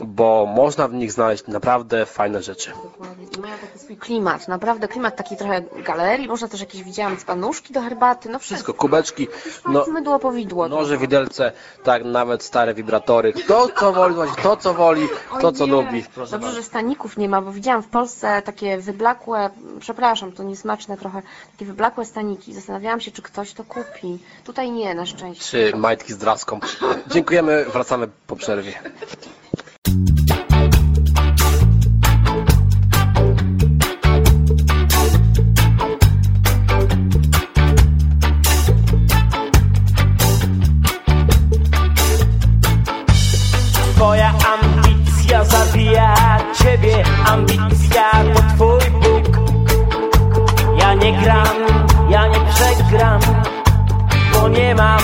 Speaker 4: bo można w nich znaleźć naprawdę fajne rzeczy.
Speaker 7: Dokładnie. I mają taki swój klimat, naprawdę klimat taki trochę galerii, można też jakieś, widziałam, panuszki do herbaty, no wszystko.
Speaker 4: Wszystko, kubeczki, no,
Speaker 7: Mydło, powidło.
Speaker 4: noże, widelce, tak, nawet stare wibratory. Kto co woli, kto co woli, kto co lubi. Proszę
Speaker 7: Dobrze,
Speaker 4: bardzo.
Speaker 7: że staników nie ma, bo widziałam w Polsce takie wyblakłe, przepraszam, to niesmaczne trochę, takie wyblakłe staniki. Zastanawiałam się, czy ktoś to kupi. Tutaj nie, na szczęście.
Speaker 4: Czy majtki z draską. Dziękujemy, wracamy po przerwie.
Speaker 16: Twoja ambicja zabija ciebie Ambicja to twój Bóg. Ja nie gram, ja nie przegram Bo nie mam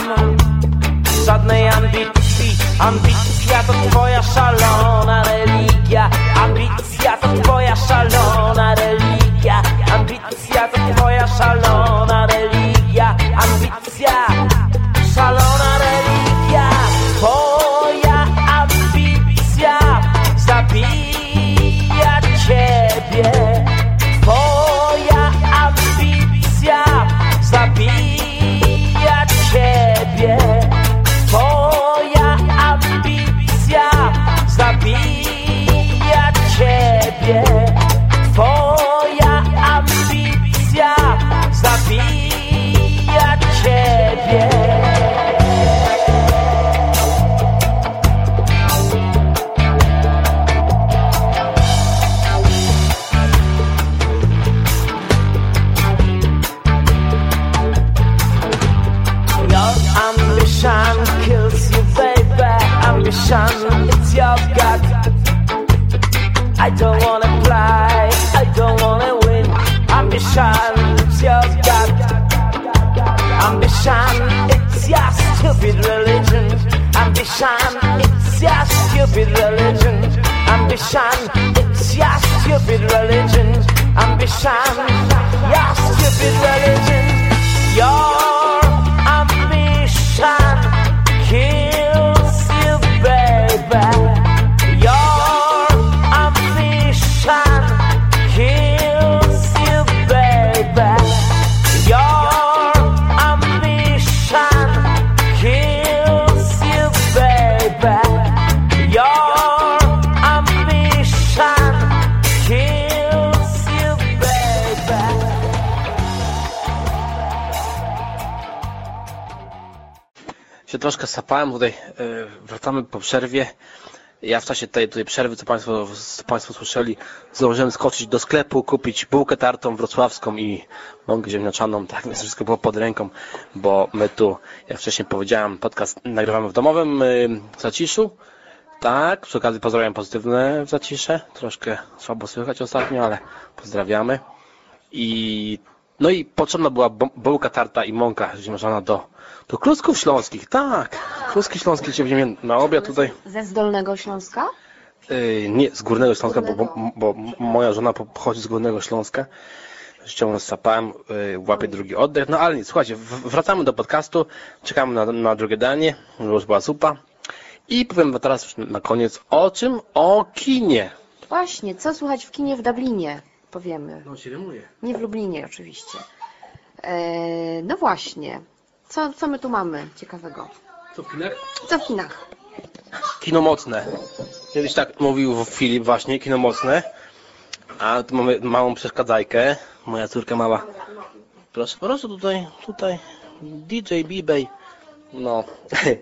Speaker 16: żadnej ambicji Ambicja to twoja szalona religia. Ambicja to twoja szalona religia. Ambicja to twoja szalona religia. Ambicja,
Speaker 4: wracamy po przerwie. Ja w czasie tej, tej przerwy, co Państwo, co Państwo słyszeli, zdążyłem skoczyć do sklepu, kupić bułkę tartą wrocławską i mąkę ziemniaczaną, tak więc wszystko było pod ręką, bo my tu, jak wcześniej powiedziałem, podcast nagrywamy w domowym y, zaciszu. Tak, przy okazji pozdrawiam pozytywne w zacisze. Troszkę słabo słychać ostatnio, ale pozdrawiamy. I no i potrzebna była bu- bułka tarta i mąka ziemniaczana do, do Klusków Śląskich. Tak, Kluski Śląskie się weźmiemy na obiad tutaj.
Speaker 7: Ze Zdolnego Śląska?
Speaker 4: Yy, nie, z Górnego Śląska, bo, bo, bo moja żona pochodzi z Górnego Śląska. ciągle sapałem, yy, łapię drugi oddech. No ale nic, słuchajcie, wracamy do podcastu, czekamy na, na drugie danie, już była zupa. I powiem wam teraz już na koniec o czym? O kinie.
Speaker 7: Właśnie, co słuchać w kinie w Dublinie? Powiemy.
Speaker 4: No się rymuje.
Speaker 7: Nie w Lublinie oczywiście. E, no właśnie. Co, co my tu mamy ciekawego?
Speaker 4: Co w kinach?
Speaker 7: Co w kinach?
Speaker 4: Kino mocne. Kiedyś tak mówił Filip właśnie, kino mocne. A tu mamy małą przeszkadzajkę. Moja córka mała. Proszę, proszę tutaj, tutaj. DJ B-Bay. No.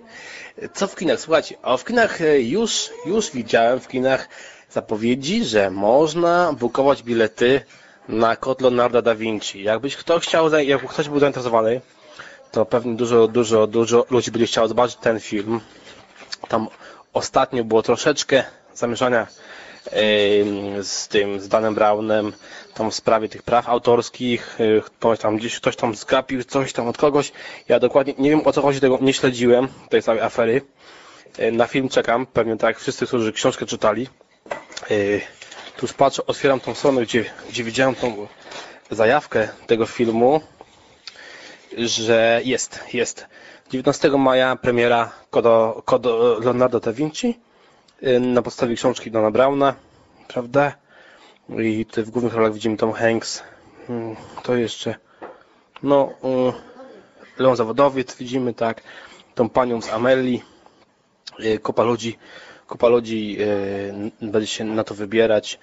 Speaker 4: Co w kinach? Słuchajcie, a w kinach e, już, już widziałem w kinach zapowiedzi, że można bukować bilety na kod Leonardo da Vinci. Jakbyś kto chciał, jakby ktoś był zainteresowany, to pewnie dużo, dużo, dużo ludzi będzie chciało zobaczyć ten film. Tam ostatnio było troszeczkę zamieszania z tym, z Danem Brownem, tam w sprawie tych praw autorskich, ktoś tam gdzieś ktoś tam zgapił coś tam od kogoś. Ja dokładnie nie wiem o co chodzi, tego nie śledziłem, tej całej afery. Y, Na film czekam, pewnie tak jak wszyscy, którzy książkę czytali. Y, Tu już patrzę, otwieram tą stronę, gdzie, gdzie widziałem tą zajawkę tego filmu, że jest, jest. 19 maja premiera Kodo, Kodo Leonardo da Vinci y, na podstawie książki Dona Browna, prawda? I w głównych rolach widzimy Tom Hanks. Mm, To jeszcze, no, y, Leon Zawodowiec widzimy, tak, tą panią z Amelii, y, kopa ludzi, kopa ludzi będzie się na to wybierać.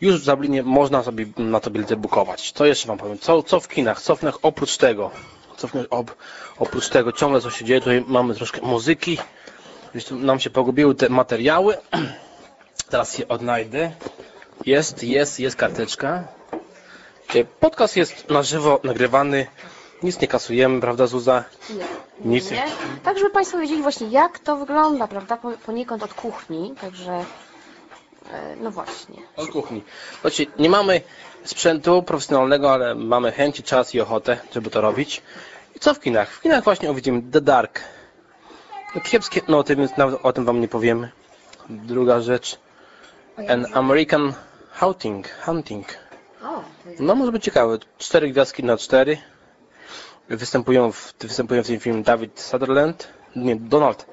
Speaker 4: Już w Dublinie można sobie na to bilety bukować. Co jeszcze Wam powiem? Co, co w kinach? Co w kinach oprócz tego? Co w kinach op, oprócz tego? Ciągle co się dzieje? Tutaj mamy troszkę muzyki. Gdzieś tu nam się pogubiły te materiały. Teraz je odnajdę. Jest, jest, jest karteczka. E, Podcast jest na żywo nagrywany. Nic nie kasujemy, prawda Zuza? Nic
Speaker 7: Nie? Tak, żeby Państwo wiedzieli właśnie jak to wygląda, prawda? Po- Poniekąd od kuchni, także no właśnie.
Speaker 4: Od kuchni. Słuchajcie, nie mamy sprzętu profesjonalnego, ale mamy chęć, czas i ochotę, żeby to robić. I co w kinach? W kinach właśnie widzimy The Dark. No kiepskie noty, więc nawet o tym wam nie powiemy. Druga rzecz. An American Hunting. Hunting. No może być ciekawe. Cztery gwiazdki na cztery. Występują w, występują w tym filmie David Sutherland. Nie, Donald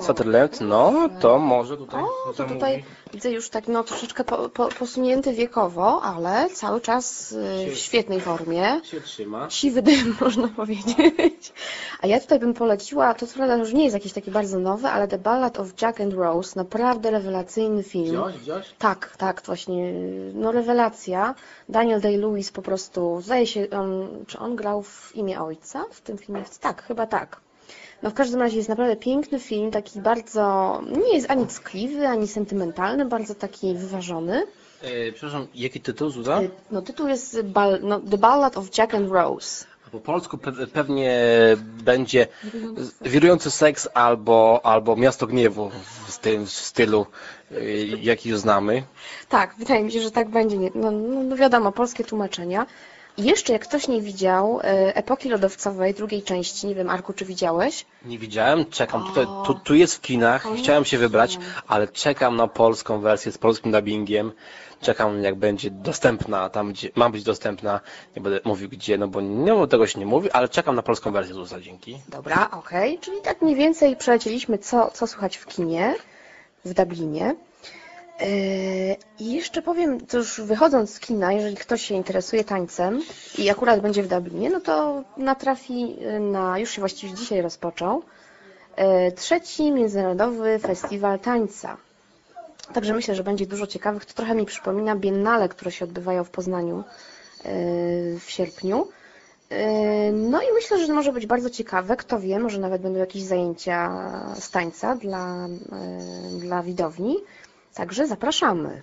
Speaker 4: Sutherland. No, to może tutaj
Speaker 7: O, to tutaj widzę już tak no troszeczkę po, po, posunięty wiekowo, ale cały czas y, w świetnej formie.
Speaker 4: się trzyma.
Speaker 7: Siwy dym, można powiedzieć. A ja tutaj bym poleciła, to co prawda już nie jest jakiś taki bardzo nowy, ale The Ballad of Jack and Rose, naprawdę rewelacyjny film.
Speaker 4: Wziąłeś, wziąłeś?
Speaker 7: Tak, tak, właśnie, no rewelacja. Daniel Day-Lewis po prostu, zdaje się, on, czy on grał w imię ojca w tym filmie? Tak, chyba tak. No w każdym razie jest naprawdę piękny film, taki bardzo, nie jest ani ckliwy, ani sentymentalny, bardzo taki wyważony.
Speaker 4: E, przepraszam, jaki tytuł, Zuza?
Speaker 7: No tytuł jest bal, no, The Ballad of Jack and Rose.
Speaker 4: A po polsku pe pewnie będzie wirujący seks albo, albo miasto gniewu w tym stylu, y, jaki już znamy.
Speaker 7: Tak, wydaje mi się, że tak będzie. No, no, no wiadomo, polskie tłumaczenia. I jeszcze, jak ktoś nie widział e, Epoki Lodowcowej drugiej części, nie wiem, Arku, czy widziałeś?
Speaker 4: Nie widziałem, czekam, tutaj, tu, tu jest w kinach, chciałem się wybrać, ale czekam na polską wersję z polskim dubbingiem. Czekam, jak będzie dostępna, tam gdzie ma być dostępna, nie będę mówił gdzie, no bo nie, bo tego się nie mówi, ale czekam na polską wersję, Zuza, dzięki.
Speaker 7: Dobra, okej. Czyli tak mniej więcej przelecieliśmy, co, co słychać w kinie, w Dublinie. Yy, I jeszcze powiem, to już wychodząc z kina, jeżeli ktoś się interesuje tańcem i akurat będzie w Dublinie, no to natrafi na, już się właściwie dzisiaj rozpoczął, yy, trzeci Międzynarodowy Festiwal Tańca. Także myślę, że będzie dużo ciekawych. To trochę mi przypomina biennale, które się odbywają w Poznaniu yy, w sierpniu. Yy, No i myślę, że może być bardzo ciekawe. Kto wie, może nawet będą jakieś zajęcia z tańca dla, yy, dla widowni. Także zapraszamy.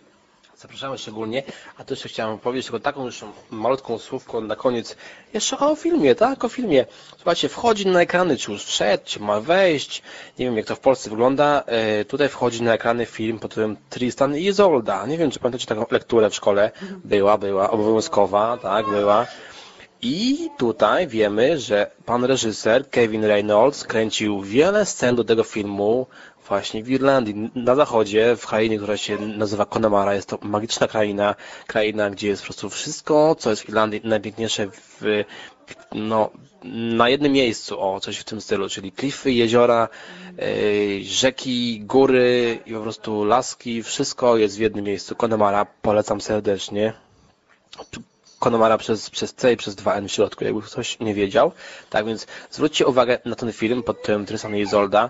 Speaker 4: Zapraszamy szczególnie, a to jeszcze chciałem powiedzieć tylko taką już malutką słówką na koniec, jeszcze o filmie, tak, o filmie. Słuchajcie, wchodzi na ekrany, czy już wszedł, czy ma wejść, nie wiem jak to w Polsce wygląda, e, tutaj wchodzi na ekrany film pod tytułem Tristan i Izolda. Nie wiem, czy pamiętacie taką lekturę w szkole? Była, była, obowiązkowa, tak, była. I tutaj wiemy, że pan reżyser Kevin Reynolds kręcił wiele scen do tego filmu Właśnie w Irlandii, na zachodzie, w krainie, która się nazywa Connemara. Jest to magiczna kraina, kraina, gdzie jest po prostu wszystko, co jest w Irlandii najpiękniejsze w, no, na jednym miejscu, o, coś w tym stylu, czyli klify, jeziora, yy, rzeki, góry i po prostu laski, wszystko jest w jednym miejscu. Connemara, polecam serdecznie. Connemara przez, przez C i przez 2N w środku, jakby ktoś nie wiedział. Tak więc zwróćcie uwagę na ten film pod tytułem Trysan i Izolda,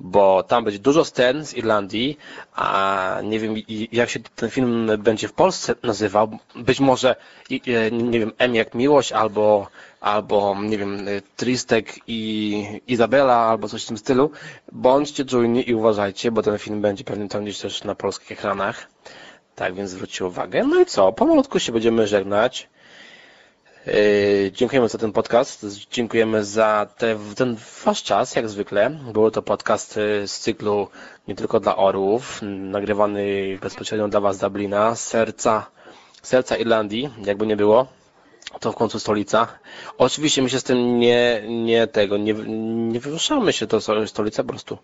Speaker 4: bo tam będzie dużo scen z Irlandii, a nie wiem jak się ten film będzie w Polsce nazywał. Być może, nie wiem, M jak Miłość albo, albo nie wiem, Tristek i Izabela albo coś w tym stylu. Bądźcie czujni i uważajcie, bo ten film będzie pewnie tam gdzieś też na polskich ekranach. Tak więc zwróćcie uwagę. No i co? Pomalutku się będziemy żegnać. Yy, dziękujemy za ten podcast. Dziękujemy za te, ten wasz czas, jak zwykle. Był to podcast z cyklu nie tylko dla orłów, nagrywany bezpośrednio dla was z Dublina, serca, serca Irlandii, jakby nie było. To w końcu stolica. Oczywiście my się z tym nie, nie tego, nie, nie wyruszamy się do stolicy, po prostu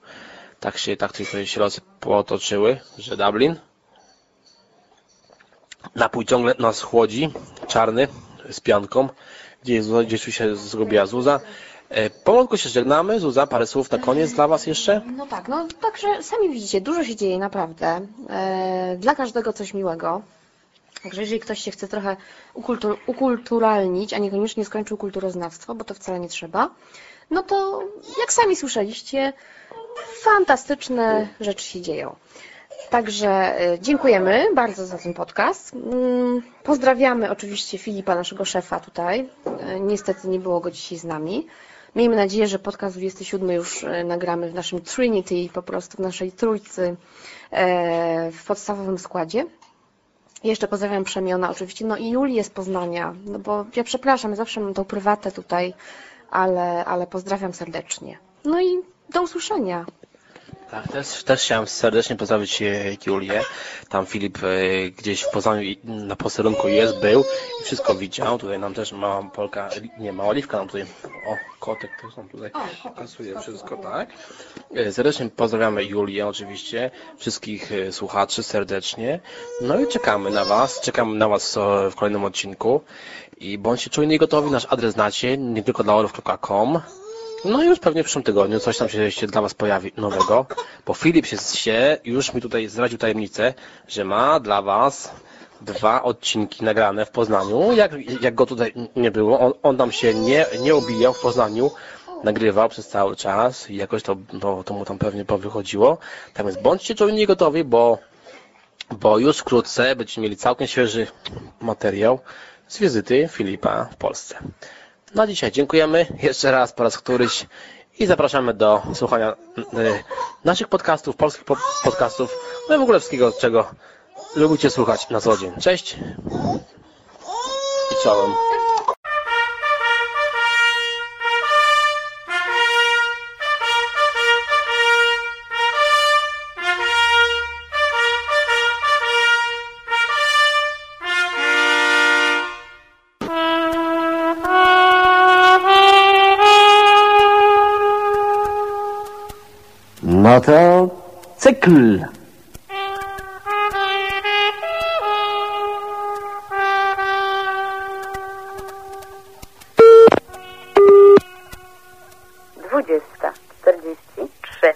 Speaker 4: tak się, tak tylko się losy potoczyły, że Dublin. Napój ciągle nas chłodzi, czarny, z pianką, gdzie, gdzieś tu się zrobiła Zuza. E, Powolutku się żegnamy. Zuza, parę słów na koniec dla Was jeszcze?
Speaker 7: No tak, no także sami widzicie, dużo się dzieje naprawdę. E, dla każdego coś miłego. Także jeżeli ktoś się chce trochę ukultur ukulturalnić, a niekoniecznie skończył kulturoznawstwo, bo to wcale nie trzeba, no to jak sami słyszeliście, fantastyczne rzeczy się dzieją. Także dziękujemy bardzo za ten podcast. Mm, Pozdrawiamy oczywiście Filipa, naszego szefa tutaj. Niestety nie było go dzisiaj z nami. Miejmy nadzieję, że podcast 27 już nagramy w naszym Trinity, po prostu w naszej trójcy w podstawowym składzie. Jeszcze pozdrawiam Przemiona oczywiście, no i Julię z Poznania, no bo ja przepraszam, zawsze mam tą prywatę tutaj, ale, ale pozdrawiam serdecznie. No i do usłyszenia.
Speaker 4: Tak, też, też chciałem serdecznie pozdrowić e, Julię. Tam Filip e, gdzieś w Poznaniu na posterunku jest, był i wszystko widział. Tutaj nam też mała Polka, nie, mała Oliwka nam tutaj, o, kotek też nam tutaj kasuje wszystko, tak. E, Serdecznie pozdrawiamy Julię oczywiście, wszystkich słuchaczy serdecznie. No i czekamy na Was, czekamy na Was w kolejnym odcinku. I bądźcie czujni i gotowi, nasz adres znacie, nie tylko dla orów.com. No już pewnie w przyszłym tygodniu coś tam się jeszcze dla Was pojawi nowego, bo Filip się, się już mi tutaj zdradził tajemnicę, że ma dla Was dwa odcinki nagrane w Poznaniu. Jak, jak go tutaj nie było, on, on tam się nie, nie obijał w Poznaniu, nagrywał przez cały czas i jakoś to, to, to mu tam pewnie powychodziło. Tak więc bądźcie czujni gotowi, bo, bo już wkrótce będziecie mieli całkiem świeży materiał z wizyty Filipa w Polsce. Na dzisiaj dziękujemy jeszcze raz po raz któryś i zapraszamy do słuchania y, naszych podcastów, polskich po podcastów, no i w ogóle wszystkiego, czego lubicie słuchać na co dzień. Cześć i czołem.
Speaker 27: No to cykl.
Speaker 15: Dwudziesta, czterdzieści trzy.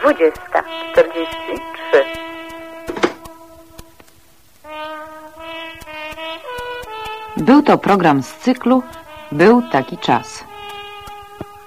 Speaker 15: Dwudziesta, czterdzieści trzy.
Speaker 28: Był to program z cyklu Był taki czas.